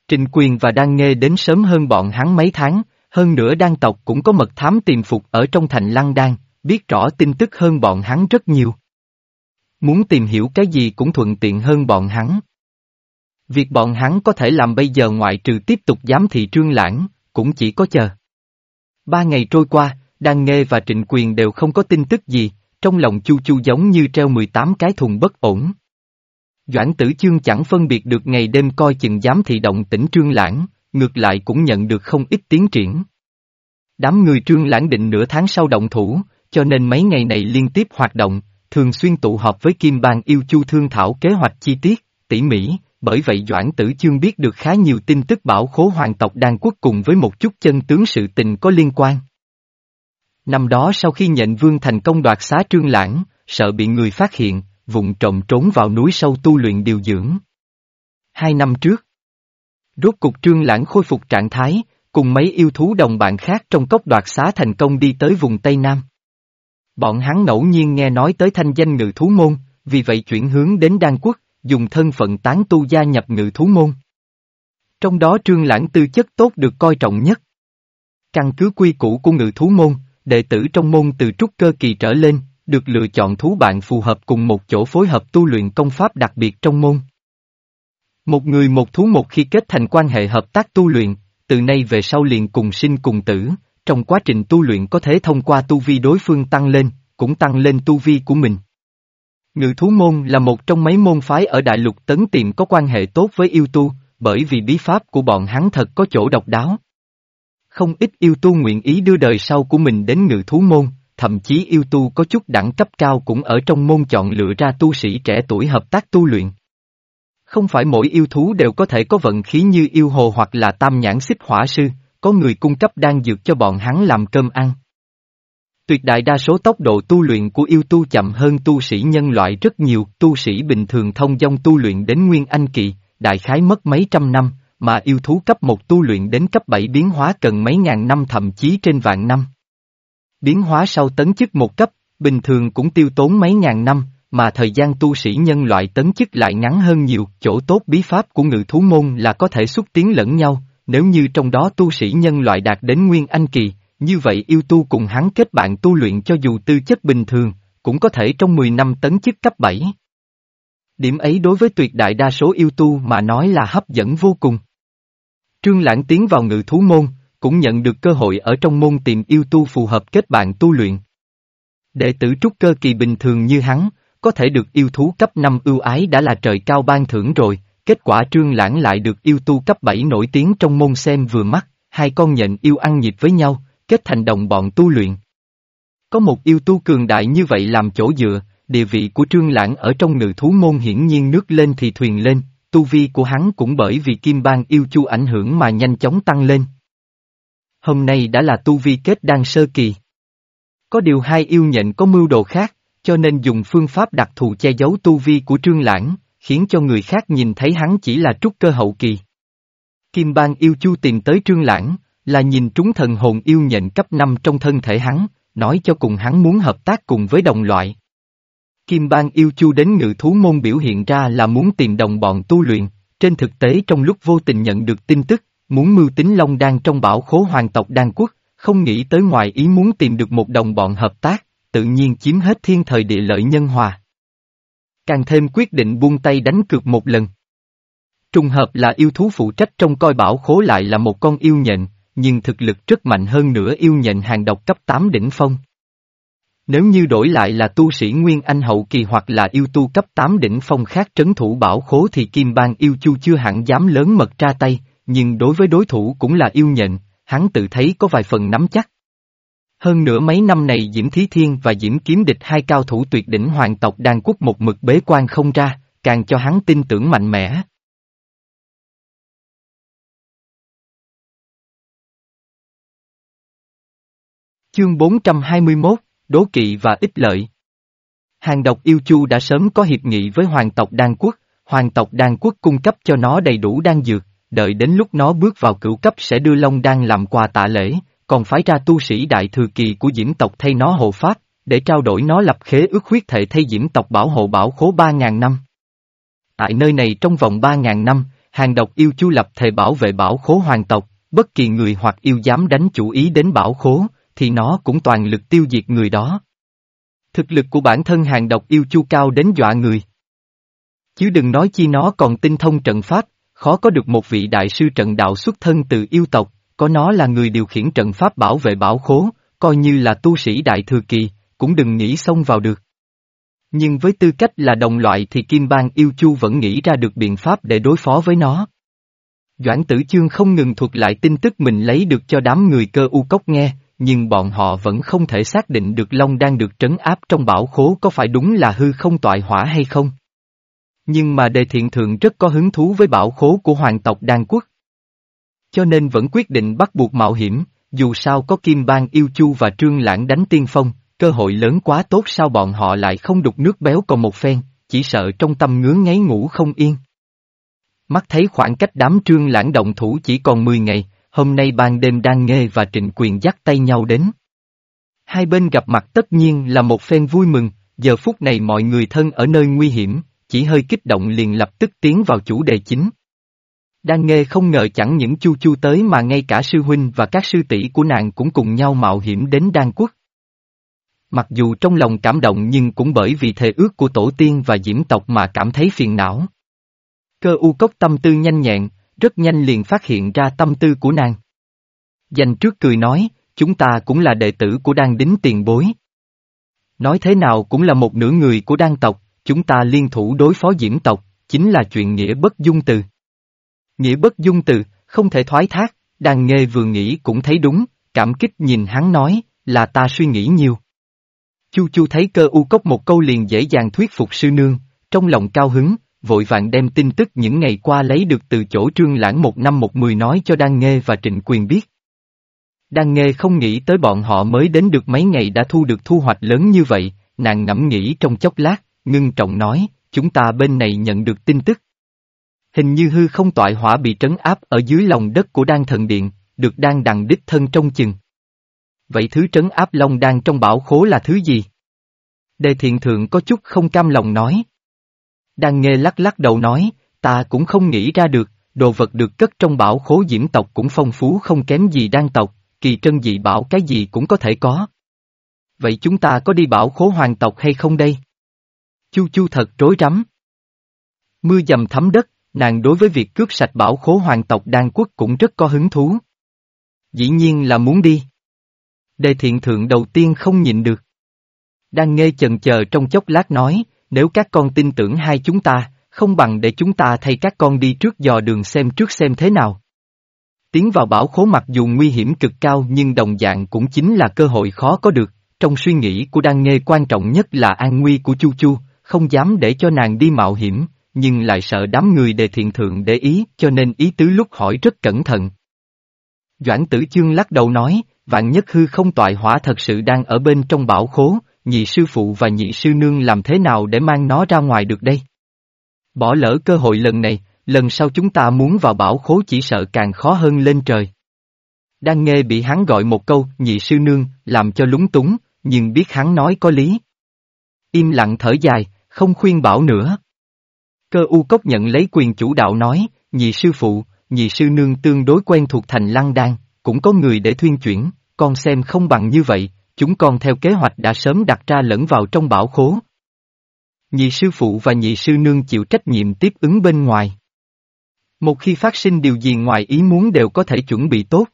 Trình quyền và đan nghe đến sớm hơn bọn hắn mấy tháng, hơn nữa đan tộc cũng có mật thám tìm phục ở trong thành lăng đan, biết rõ tin tức hơn bọn hắn rất nhiều. Muốn tìm hiểu cái gì cũng thuận tiện hơn bọn hắn. Việc bọn hắn có thể làm bây giờ ngoại trừ tiếp tục giám thị trương lãng, cũng chỉ có chờ. Ba ngày trôi qua, Đan Nghê và Trịnh Quyền đều không có tin tức gì, trong lòng Chu Chu giống như treo 18 cái thùng bất ổn. Doãn tử chương chẳng phân biệt được ngày đêm coi chừng giám thị động tỉnh trương lãng, ngược lại cũng nhận được không ít tiến triển. Đám người trương lãng định nửa tháng sau động thủ, cho nên mấy ngày này liên tiếp hoạt động, thường xuyên tụ họp với Kim Bang yêu chu thương thảo kế hoạch chi tiết, tỉ mỉ, bởi vậy Doãn Tử Chương biết được khá nhiều tin tức bảo khố hoàng tộc đan quốc cùng với một chút chân tướng sự tình có liên quan. Năm đó sau khi nhận vương thành công đoạt xá trương lãng, sợ bị người phát hiện, vụng trộm trốn vào núi sâu tu luyện điều dưỡng. Hai năm trước, rốt cục trương lãng khôi phục trạng thái, cùng mấy yêu thú đồng bạn khác trong cốc đoạt xá thành công đi tới vùng Tây Nam. Bọn hắn ngẫu nhiên nghe nói tới thanh danh ngự thú môn, vì vậy chuyển hướng đến Đan Quốc, dùng thân phận tán tu gia nhập ngự thú môn. Trong đó trương lãng tư chất tốt được coi trọng nhất. Căn cứ quy củ của ngự thú môn, đệ tử trong môn từ trúc cơ kỳ trở lên, được lựa chọn thú bạn phù hợp cùng một chỗ phối hợp tu luyện công pháp đặc biệt trong môn. Một người một thú một khi kết thành quan hệ hợp tác tu luyện, từ nay về sau liền cùng sinh cùng tử, trong quá trình tu luyện có thể thông qua tu vi đối phương tăng lên, cũng tăng lên tu vi của mình. Ngự thú môn là một trong mấy môn phái ở đại lục tấn tiệm có quan hệ tốt với yêu tu, bởi vì bí pháp của bọn hắn thật có chỗ độc đáo. Không ít yêu tu nguyện ý đưa đời sau của mình đến ngự thú môn, thậm chí yêu tu có chút đẳng cấp cao cũng ở trong môn chọn lựa ra tu sĩ trẻ tuổi hợp tác tu luyện. Không phải mỗi yêu thú đều có thể có vận khí như yêu hồ hoặc là tam nhãn xích hỏa sư, có người cung cấp đan dược cho bọn hắn làm cơm ăn. Tuyệt đại đa số tốc độ tu luyện của yêu tu chậm hơn tu sĩ nhân loại rất nhiều, tu sĩ bình thường thông dong tu luyện đến nguyên anh kỳ, đại khái mất mấy trăm năm, mà yêu thú cấp một tu luyện đến cấp 7 biến hóa cần mấy ngàn năm thậm chí trên vạn năm. Biến hóa sau tấn chức một cấp, bình thường cũng tiêu tốn mấy ngàn năm, mà thời gian tu sĩ nhân loại tấn chức lại ngắn hơn nhiều, chỗ tốt bí pháp của ngự thú môn là có thể xúc tiến lẫn nhau, nếu như trong đó tu sĩ nhân loại đạt đến nguyên anh kỳ, như vậy yêu tu cùng hắn kết bạn tu luyện cho dù tư chất bình thường, cũng có thể trong 10 năm tấn chức cấp 7. Điểm ấy đối với tuyệt đại đa số yêu tu mà nói là hấp dẫn vô cùng. Trương Lãng tiến vào ngự thú môn, cũng nhận được cơ hội ở trong môn tìm yêu tu phù hợp kết bạn tu luyện. Đệ tử trúc cơ kỳ bình thường như hắn, có thể được yêu thú cấp 5 ưu ái đã là trời cao ban thưởng rồi, kết quả trương lãng lại được yêu tu cấp 7 nổi tiếng trong môn xem vừa mắt, hai con nhện yêu ăn nhịp với nhau, kết thành đồng bọn tu luyện. Có một yêu tu cường đại như vậy làm chỗ dựa, địa vị của trương lãng ở trong ngự thú môn hiển nhiên nước lên thì thuyền lên, tu vi của hắn cũng bởi vì kim bang yêu chu ảnh hưởng mà nhanh chóng tăng lên. Hôm nay đã là tu vi kết đan sơ kỳ. Có điều hai yêu nhện có mưu đồ khác, cho nên dùng phương pháp đặc thù che giấu tu vi của trương lãng, khiến cho người khác nhìn thấy hắn chỉ là trúc cơ hậu kỳ. Kim bang yêu chu tìm tới trương lãng, là nhìn trúng thần hồn yêu nhện cấp 5 trong thân thể hắn, nói cho cùng hắn muốn hợp tác cùng với đồng loại. Kim bang yêu chu đến ngự thú môn biểu hiện ra là muốn tìm đồng bọn tu luyện, trên thực tế trong lúc vô tình nhận được tin tức, muốn mưu tính Long Đan trong bảo khố hoàng tộc Đan Quốc, không nghĩ tới ngoài ý muốn tìm được một đồng bọn hợp tác, tự nhiên chiếm hết thiên thời địa lợi nhân hòa. Càng thêm quyết định buông tay đánh cược một lần. Trùng hợp là yêu thú phụ trách trong coi bảo khố lại là một con yêu nhện, nhưng thực lực rất mạnh hơn nữa yêu nhện hàng độc cấp 8 đỉnh phong. Nếu như đổi lại là tu sĩ Nguyên Anh hậu kỳ hoặc là yêu tu cấp 8 đỉnh phong khác trấn thủ bảo khố thì Kim Bang yêu chu chưa hẳn dám lớn mật ra tay, nhưng đối với đối thủ cũng là yêu nhện, hắn tự thấy có vài phần nắm chắc. Hơn nữa mấy năm này Diễm Thí Thiên và Diễm Kiếm Địch hai cao thủ tuyệt đỉnh hoàng tộc đan quốc một mực bế quan không ra, càng cho hắn tin tưởng mạnh mẽ. Chương 421, Đố Kỵ và Ích Lợi. Hàng độc yêu chu đã sớm có hiệp nghị với hoàng tộc đan quốc, hoàng tộc đan quốc cung cấp cho nó đầy đủ đan dược, đợi đến lúc nó bước vào cửu cấp sẽ đưa Long Đan làm quà tạ lễ, còn phái ra tu sĩ đại thừa kỳ của diễm tộc thay nó hộ pháp, để trao đổi nó lập khế ước huyết thể thay diễm tộc bảo hộ bảo khố 3.000 năm. Tại nơi này trong vòng 3.000 năm, hàng độc yêu chu lập thề bảo vệ bảo khố hoàng tộc, bất kỳ người hoặc yêu dám đánh chủ ý đến bảo khố, thì nó cũng toàn lực tiêu diệt người đó. Thực lực của bản thân hàng độc yêu chu cao đến dọa người. Chứ đừng nói chi nó còn tinh thông trận pháp, khó có được một vị đại sư trận đạo xuất thân từ yêu tộc, có nó là người điều khiển trận pháp bảo vệ bảo khố, coi như là tu sĩ đại thừa kỳ, cũng đừng nghĩ xông vào được. Nhưng với tư cách là đồng loại thì Kim Bang Yêu Chu vẫn nghĩ ra được biện pháp để đối phó với nó. Doãn tử chương không ngừng thuật lại tin tức mình lấy được cho đám người cơ u cốc nghe, nhưng bọn họ vẫn không thể xác định được Long đang được trấn áp trong bảo khố có phải đúng là hư không toại hỏa hay không. Nhưng mà đề thiện thượng rất có hứng thú với bảo khố của hoàng tộc Đan Quốc. Cho nên vẫn quyết định bắt buộc mạo hiểm, dù sao có Kim Bang Yêu Chu và Trương Lãng đánh tiên phong, cơ hội lớn quá tốt sao bọn họ lại không đục nước béo còn một phen, chỉ sợ trong tâm ngứa ngáy ngủ không yên. Mắt thấy khoảng cách đám Trương Lãng động thủ chỉ còn 10 ngày, hôm nay ban đêm đang nghe và trịnh quyền dắt tay nhau đến. Hai bên gặp mặt tất nhiên là một phen vui mừng, giờ phút này mọi người thân ở nơi nguy hiểm, chỉ hơi kích động liền lập tức tiến vào chủ đề chính. Đang nghe không ngờ chẳng những chu chu tới mà ngay cả sư huynh và các sư tỷ của nàng cũng cùng nhau mạo hiểm đến đan quốc. Mặc dù trong lòng cảm động nhưng cũng bởi vì thề ước của tổ tiên và diễm tộc mà cảm thấy phiền não. Cơ u cốc tâm tư nhanh nhẹn, rất nhanh liền phát hiện ra tâm tư của nàng. Dành trước cười nói, chúng ta cũng là đệ tử của đan đính tiền bối. Nói thế nào cũng là một nửa người của đan tộc, chúng ta liên thủ đối phó diễm tộc, chính là chuyện nghĩa bất dung từ. Nghĩa bất dung từ, không thể thoái thác, Đan Nghê vừa nghĩ cũng thấy đúng, cảm kích nhìn hắn nói, là ta suy nghĩ nhiều. Chu Chu thấy cơ u cốc một câu liền dễ dàng thuyết phục sư nương, trong lòng cao hứng, vội vàng đem tin tức những ngày qua lấy được từ chỗ trương lãng một năm một mười nói cho Đan Nghê và Trịnh Quyền biết. Đan Nghê không nghĩ tới bọn họ mới đến được mấy ngày đã thu được thu hoạch lớn như vậy, nàng ngẫm nghĩ trong chốc lát, ngưng trọng nói, chúng ta bên này nhận được tin tức. Hình như hư không toại hỏa bị trấn áp ở dưới lòng đất của đan thần điện, được đan đằng đích thân trong chừng. Vậy thứ trấn áp long đan trong bảo khố là thứ gì? Đề thiện thượng có chút không cam lòng nói. Đang nghe lắc lắc đầu nói, ta cũng không nghĩ ra được, đồ vật được cất trong bảo khố diễm tộc cũng phong phú không kém gì đan tộc, kỳ trân dị bảo cái gì cũng có thể có. Vậy chúng ta có đi bảo khố hoàng tộc hay không đây? Chu chu thật rối rắm. Mưa dầm thấm đất, nàng đối với việc cướp sạch bảo khố hoàng tộc đan quốc cũng rất có hứng thú. Dĩ nhiên là muốn đi. Đề thiện thượng đầu tiên không nhịn được. Đang nghe chần chờ trong chốc lát nói, nếu các con tin tưởng hai chúng ta, không bằng để chúng ta thay các con đi trước dò đường xem trước xem thế nào. Tiến vào bảo khố mặc dù nguy hiểm cực cao nhưng đồng dạng cũng chính là cơ hội khó có được, trong suy nghĩ của Đan Nghê quan trọng nhất là an nguy của Chu Chu, không dám để cho nàng đi mạo hiểm, nhưng lại sợ đám người đề thiện thượng để ý cho nên ý tứ lúc hỏi rất cẩn thận. Doãn tử chương lắc đầu nói, vạn nhất hư không toại hỏa thật sự đang ở bên trong bảo khố, nhị sư phụ và nhị sư nương làm thế nào để mang nó ra ngoài được đây? Bỏ lỡ cơ hội lần này, lần sau chúng ta muốn vào bảo khố chỉ sợ càng khó hơn lên trời. Đang nghe bị hắn gọi một câu, nhị sư nương, làm cho lúng túng, nhưng biết hắn nói có lý. Im lặng thở dài, không khuyên bảo nữa. Cơ u cốc nhận lấy quyền chủ đạo nói, nhị sư phụ, nhị sư nương tương đối quen thuộc thành lăng đan, cũng có người để thuyên chuyển, con xem không bằng như vậy, chúng con theo kế hoạch đã sớm đặt ra lẫn vào trong bảo khố. Nhị sư phụ và nhị sư nương chịu trách nhiệm tiếp ứng bên ngoài. Một khi phát sinh điều gì ngoài ý muốn đều có thể chuẩn bị tốt.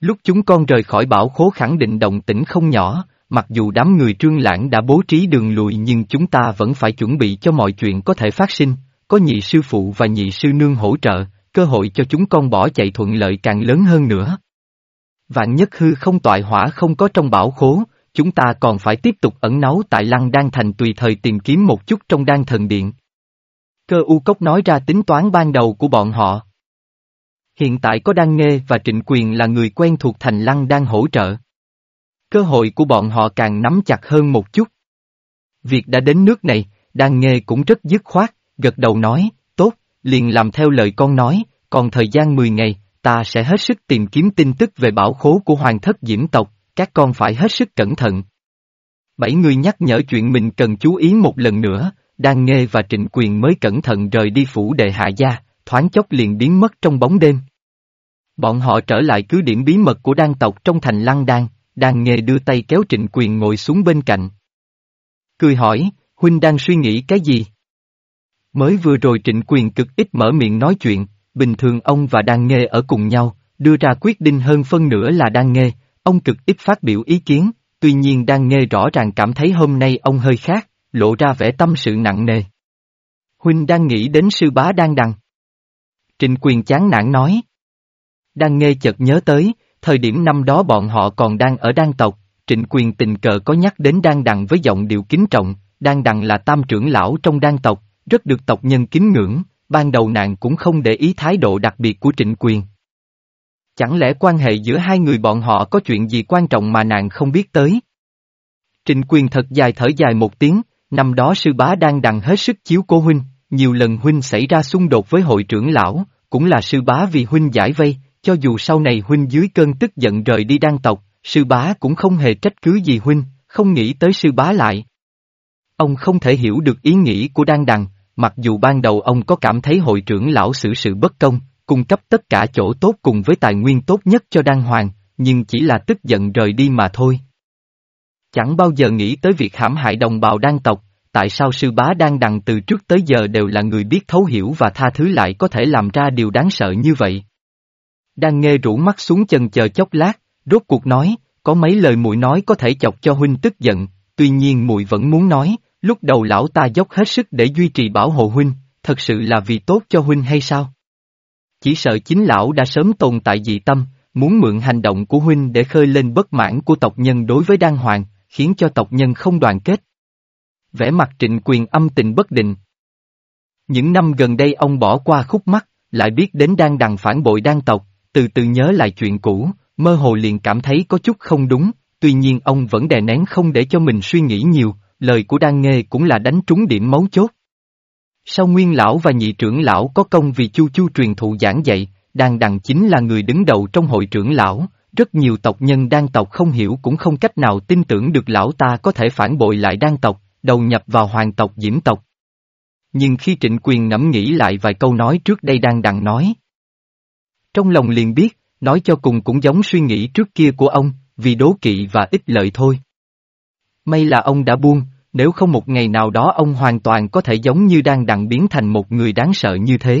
Lúc chúng con rời khỏi bảo khố khẳng định động tĩnh không nhỏ, mặc dù đám người trương lãng đã bố trí đường lùi nhưng chúng ta vẫn phải chuẩn bị cho mọi chuyện có thể phát sinh, có nhị sư phụ và nhị sư nương hỗ trợ, cơ hội cho chúng con bỏ chạy thuận lợi càng lớn hơn nữa. Vạn nhất hư không toại hỏa không có trong bảo khố, chúng ta còn phải tiếp tục ẩn náu tại lăng đan thành tùy thời tìm kiếm một chút trong đan thần điện. Cơ u cốc nói ra tính toán ban đầu của bọn họ. Hiện tại có đan nghê và trịnh quyền là người quen thuộc thành lăng đang hỗ trợ. Cơ hội của bọn họ càng nắm chặt hơn một chút. Việc đã đến nước này, đan nghê cũng rất dứt khoát, gật đầu nói, tốt, liền làm theo lời con nói, còn thời gian 10 ngày, ta sẽ hết sức tìm kiếm tin tức về bảo khố của hoàng thất diễm tộc, các con phải hết sức cẩn thận. Bảy người nhắc nhở chuyện mình cần chú ý một lần nữa, đang nghe và trịnh quyền mới cẩn thận rời đi phủ đệ hạ gia, thoáng chốc liền biến mất trong bóng đêm. Bọn họ trở lại cứ điểm bí mật của đan tộc trong thành lăng đan, đan nghề đưa tay kéo trịnh quyền ngồi xuống bên cạnh. Cười hỏi, huynh đang suy nghĩ cái gì? Mới vừa rồi trịnh quyền cực ít mở miệng nói chuyện, bình thường ông và Đan Nghê ở cùng nhau, đưa ra quyết định hơn phân nửa là Đan Nghê, ông cực ít phát biểu ý kiến, tuy nhiên Đan Nghê rõ ràng cảm thấy hôm nay ông hơi khác, lộ ra vẻ tâm sự nặng nề. Huynh đang nghĩ đến sư bá đang đằng. Trịnh quyền chán nản nói. Đan Nghê chợt nhớ tới, thời điểm năm đó bọn họ còn đang ở đan tộc, trịnh quyền tình cờ có nhắc đến đan đằng với giọng điệu kính trọng, đan đằng là tam trưởng lão trong đan tộc, rất được tộc nhân kính ngưỡng, ban đầu nàng cũng không để ý thái độ đặc biệt của trịnh quyền. Chẳng lẽ quan hệ giữa hai người bọn họ có chuyện gì quan trọng mà nàng không biết tới? Trịnh quyền thật dài thở dài một tiếng, năm đó sư bá đang đằng hết sức chiếu cô huynh, nhiều lần huynh xảy ra xung đột với hội trưởng lão, cũng là sư bá vì huynh giải vây, cho dù sau này huynh dưới cơn tức giận rời đi đan tộc, sư bá cũng không hề trách cứ gì huynh, không nghĩ tới sư bá lại. Ông không thể hiểu được ý nghĩ của đan đằng, Mặc dù ban đầu ông có cảm thấy hội trưởng lão xử sự bất công, cung cấp tất cả chỗ tốt cùng với tài nguyên tốt nhất cho Đan Hoàng, nhưng chỉ là tức giận rời đi mà thôi. Chẳng bao giờ nghĩ tới việc hãm hại đồng bào đan tộc, tại sao sư bá đang đằng từ trước tới giờ đều là người biết thấu hiểu và tha thứ lại có thể làm ra điều đáng sợ như vậy. Đan nghe rủ mắt xuống chân chờ chốc lát, rốt cuộc nói, có mấy lời muội nói có thể chọc cho huynh tức giận, tuy nhiên muội vẫn muốn nói, Lúc đầu lão ta dốc hết sức để duy trì bảo hộ huynh, thật sự là vì tốt cho huynh hay sao? Chỉ sợ chính lão đã sớm tồn tại dị tâm, muốn mượn hành động của huynh để khơi lên bất mãn của tộc nhân đối với đan hoàng, khiến cho tộc nhân không đoàn kết. Vẻ mặt trịnh quyền âm tình bất định. Những năm gần đây ông bỏ qua khúc mắt, lại biết đến đan đằng phản bội đan tộc, từ từ nhớ lại chuyện cũ, mơ hồ liền cảm thấy có chút không đúng, tuy nhiên ông vẫn đè nén không để cho mình suy nghĩ nhiều, lời của Đan Nghê cũng là đánh trúng điểm mấu chốt. Sau nguyên lão và nhị trưởng lão có công vì chu chu truyền thụ giảng dạy, Đan Đằng chính là người đứng đầu trong hội trưởng lão, Rất nhiều tộc nhân đan tộc không hiểu cũng không cách nào tin tưởng được lão ta có thể phản bội lại đan tộc, đầu nhập vào hoàng tộc diễm tộc. Nhưng khi trịnh quyền ngẫm nghĩ lại vài câu nói trước đây Đan Đằng nói. Trong lòng liền biết, nói cho cùng cũng giống suy nghĩ trước kia của ông, vì đố kỵ và ích lợi thôi. May là ông đã buông, nếu không một ngày nào đó ông hoàn toàn có thể giống như đang đặng biến thành một người đáng sợ như thế.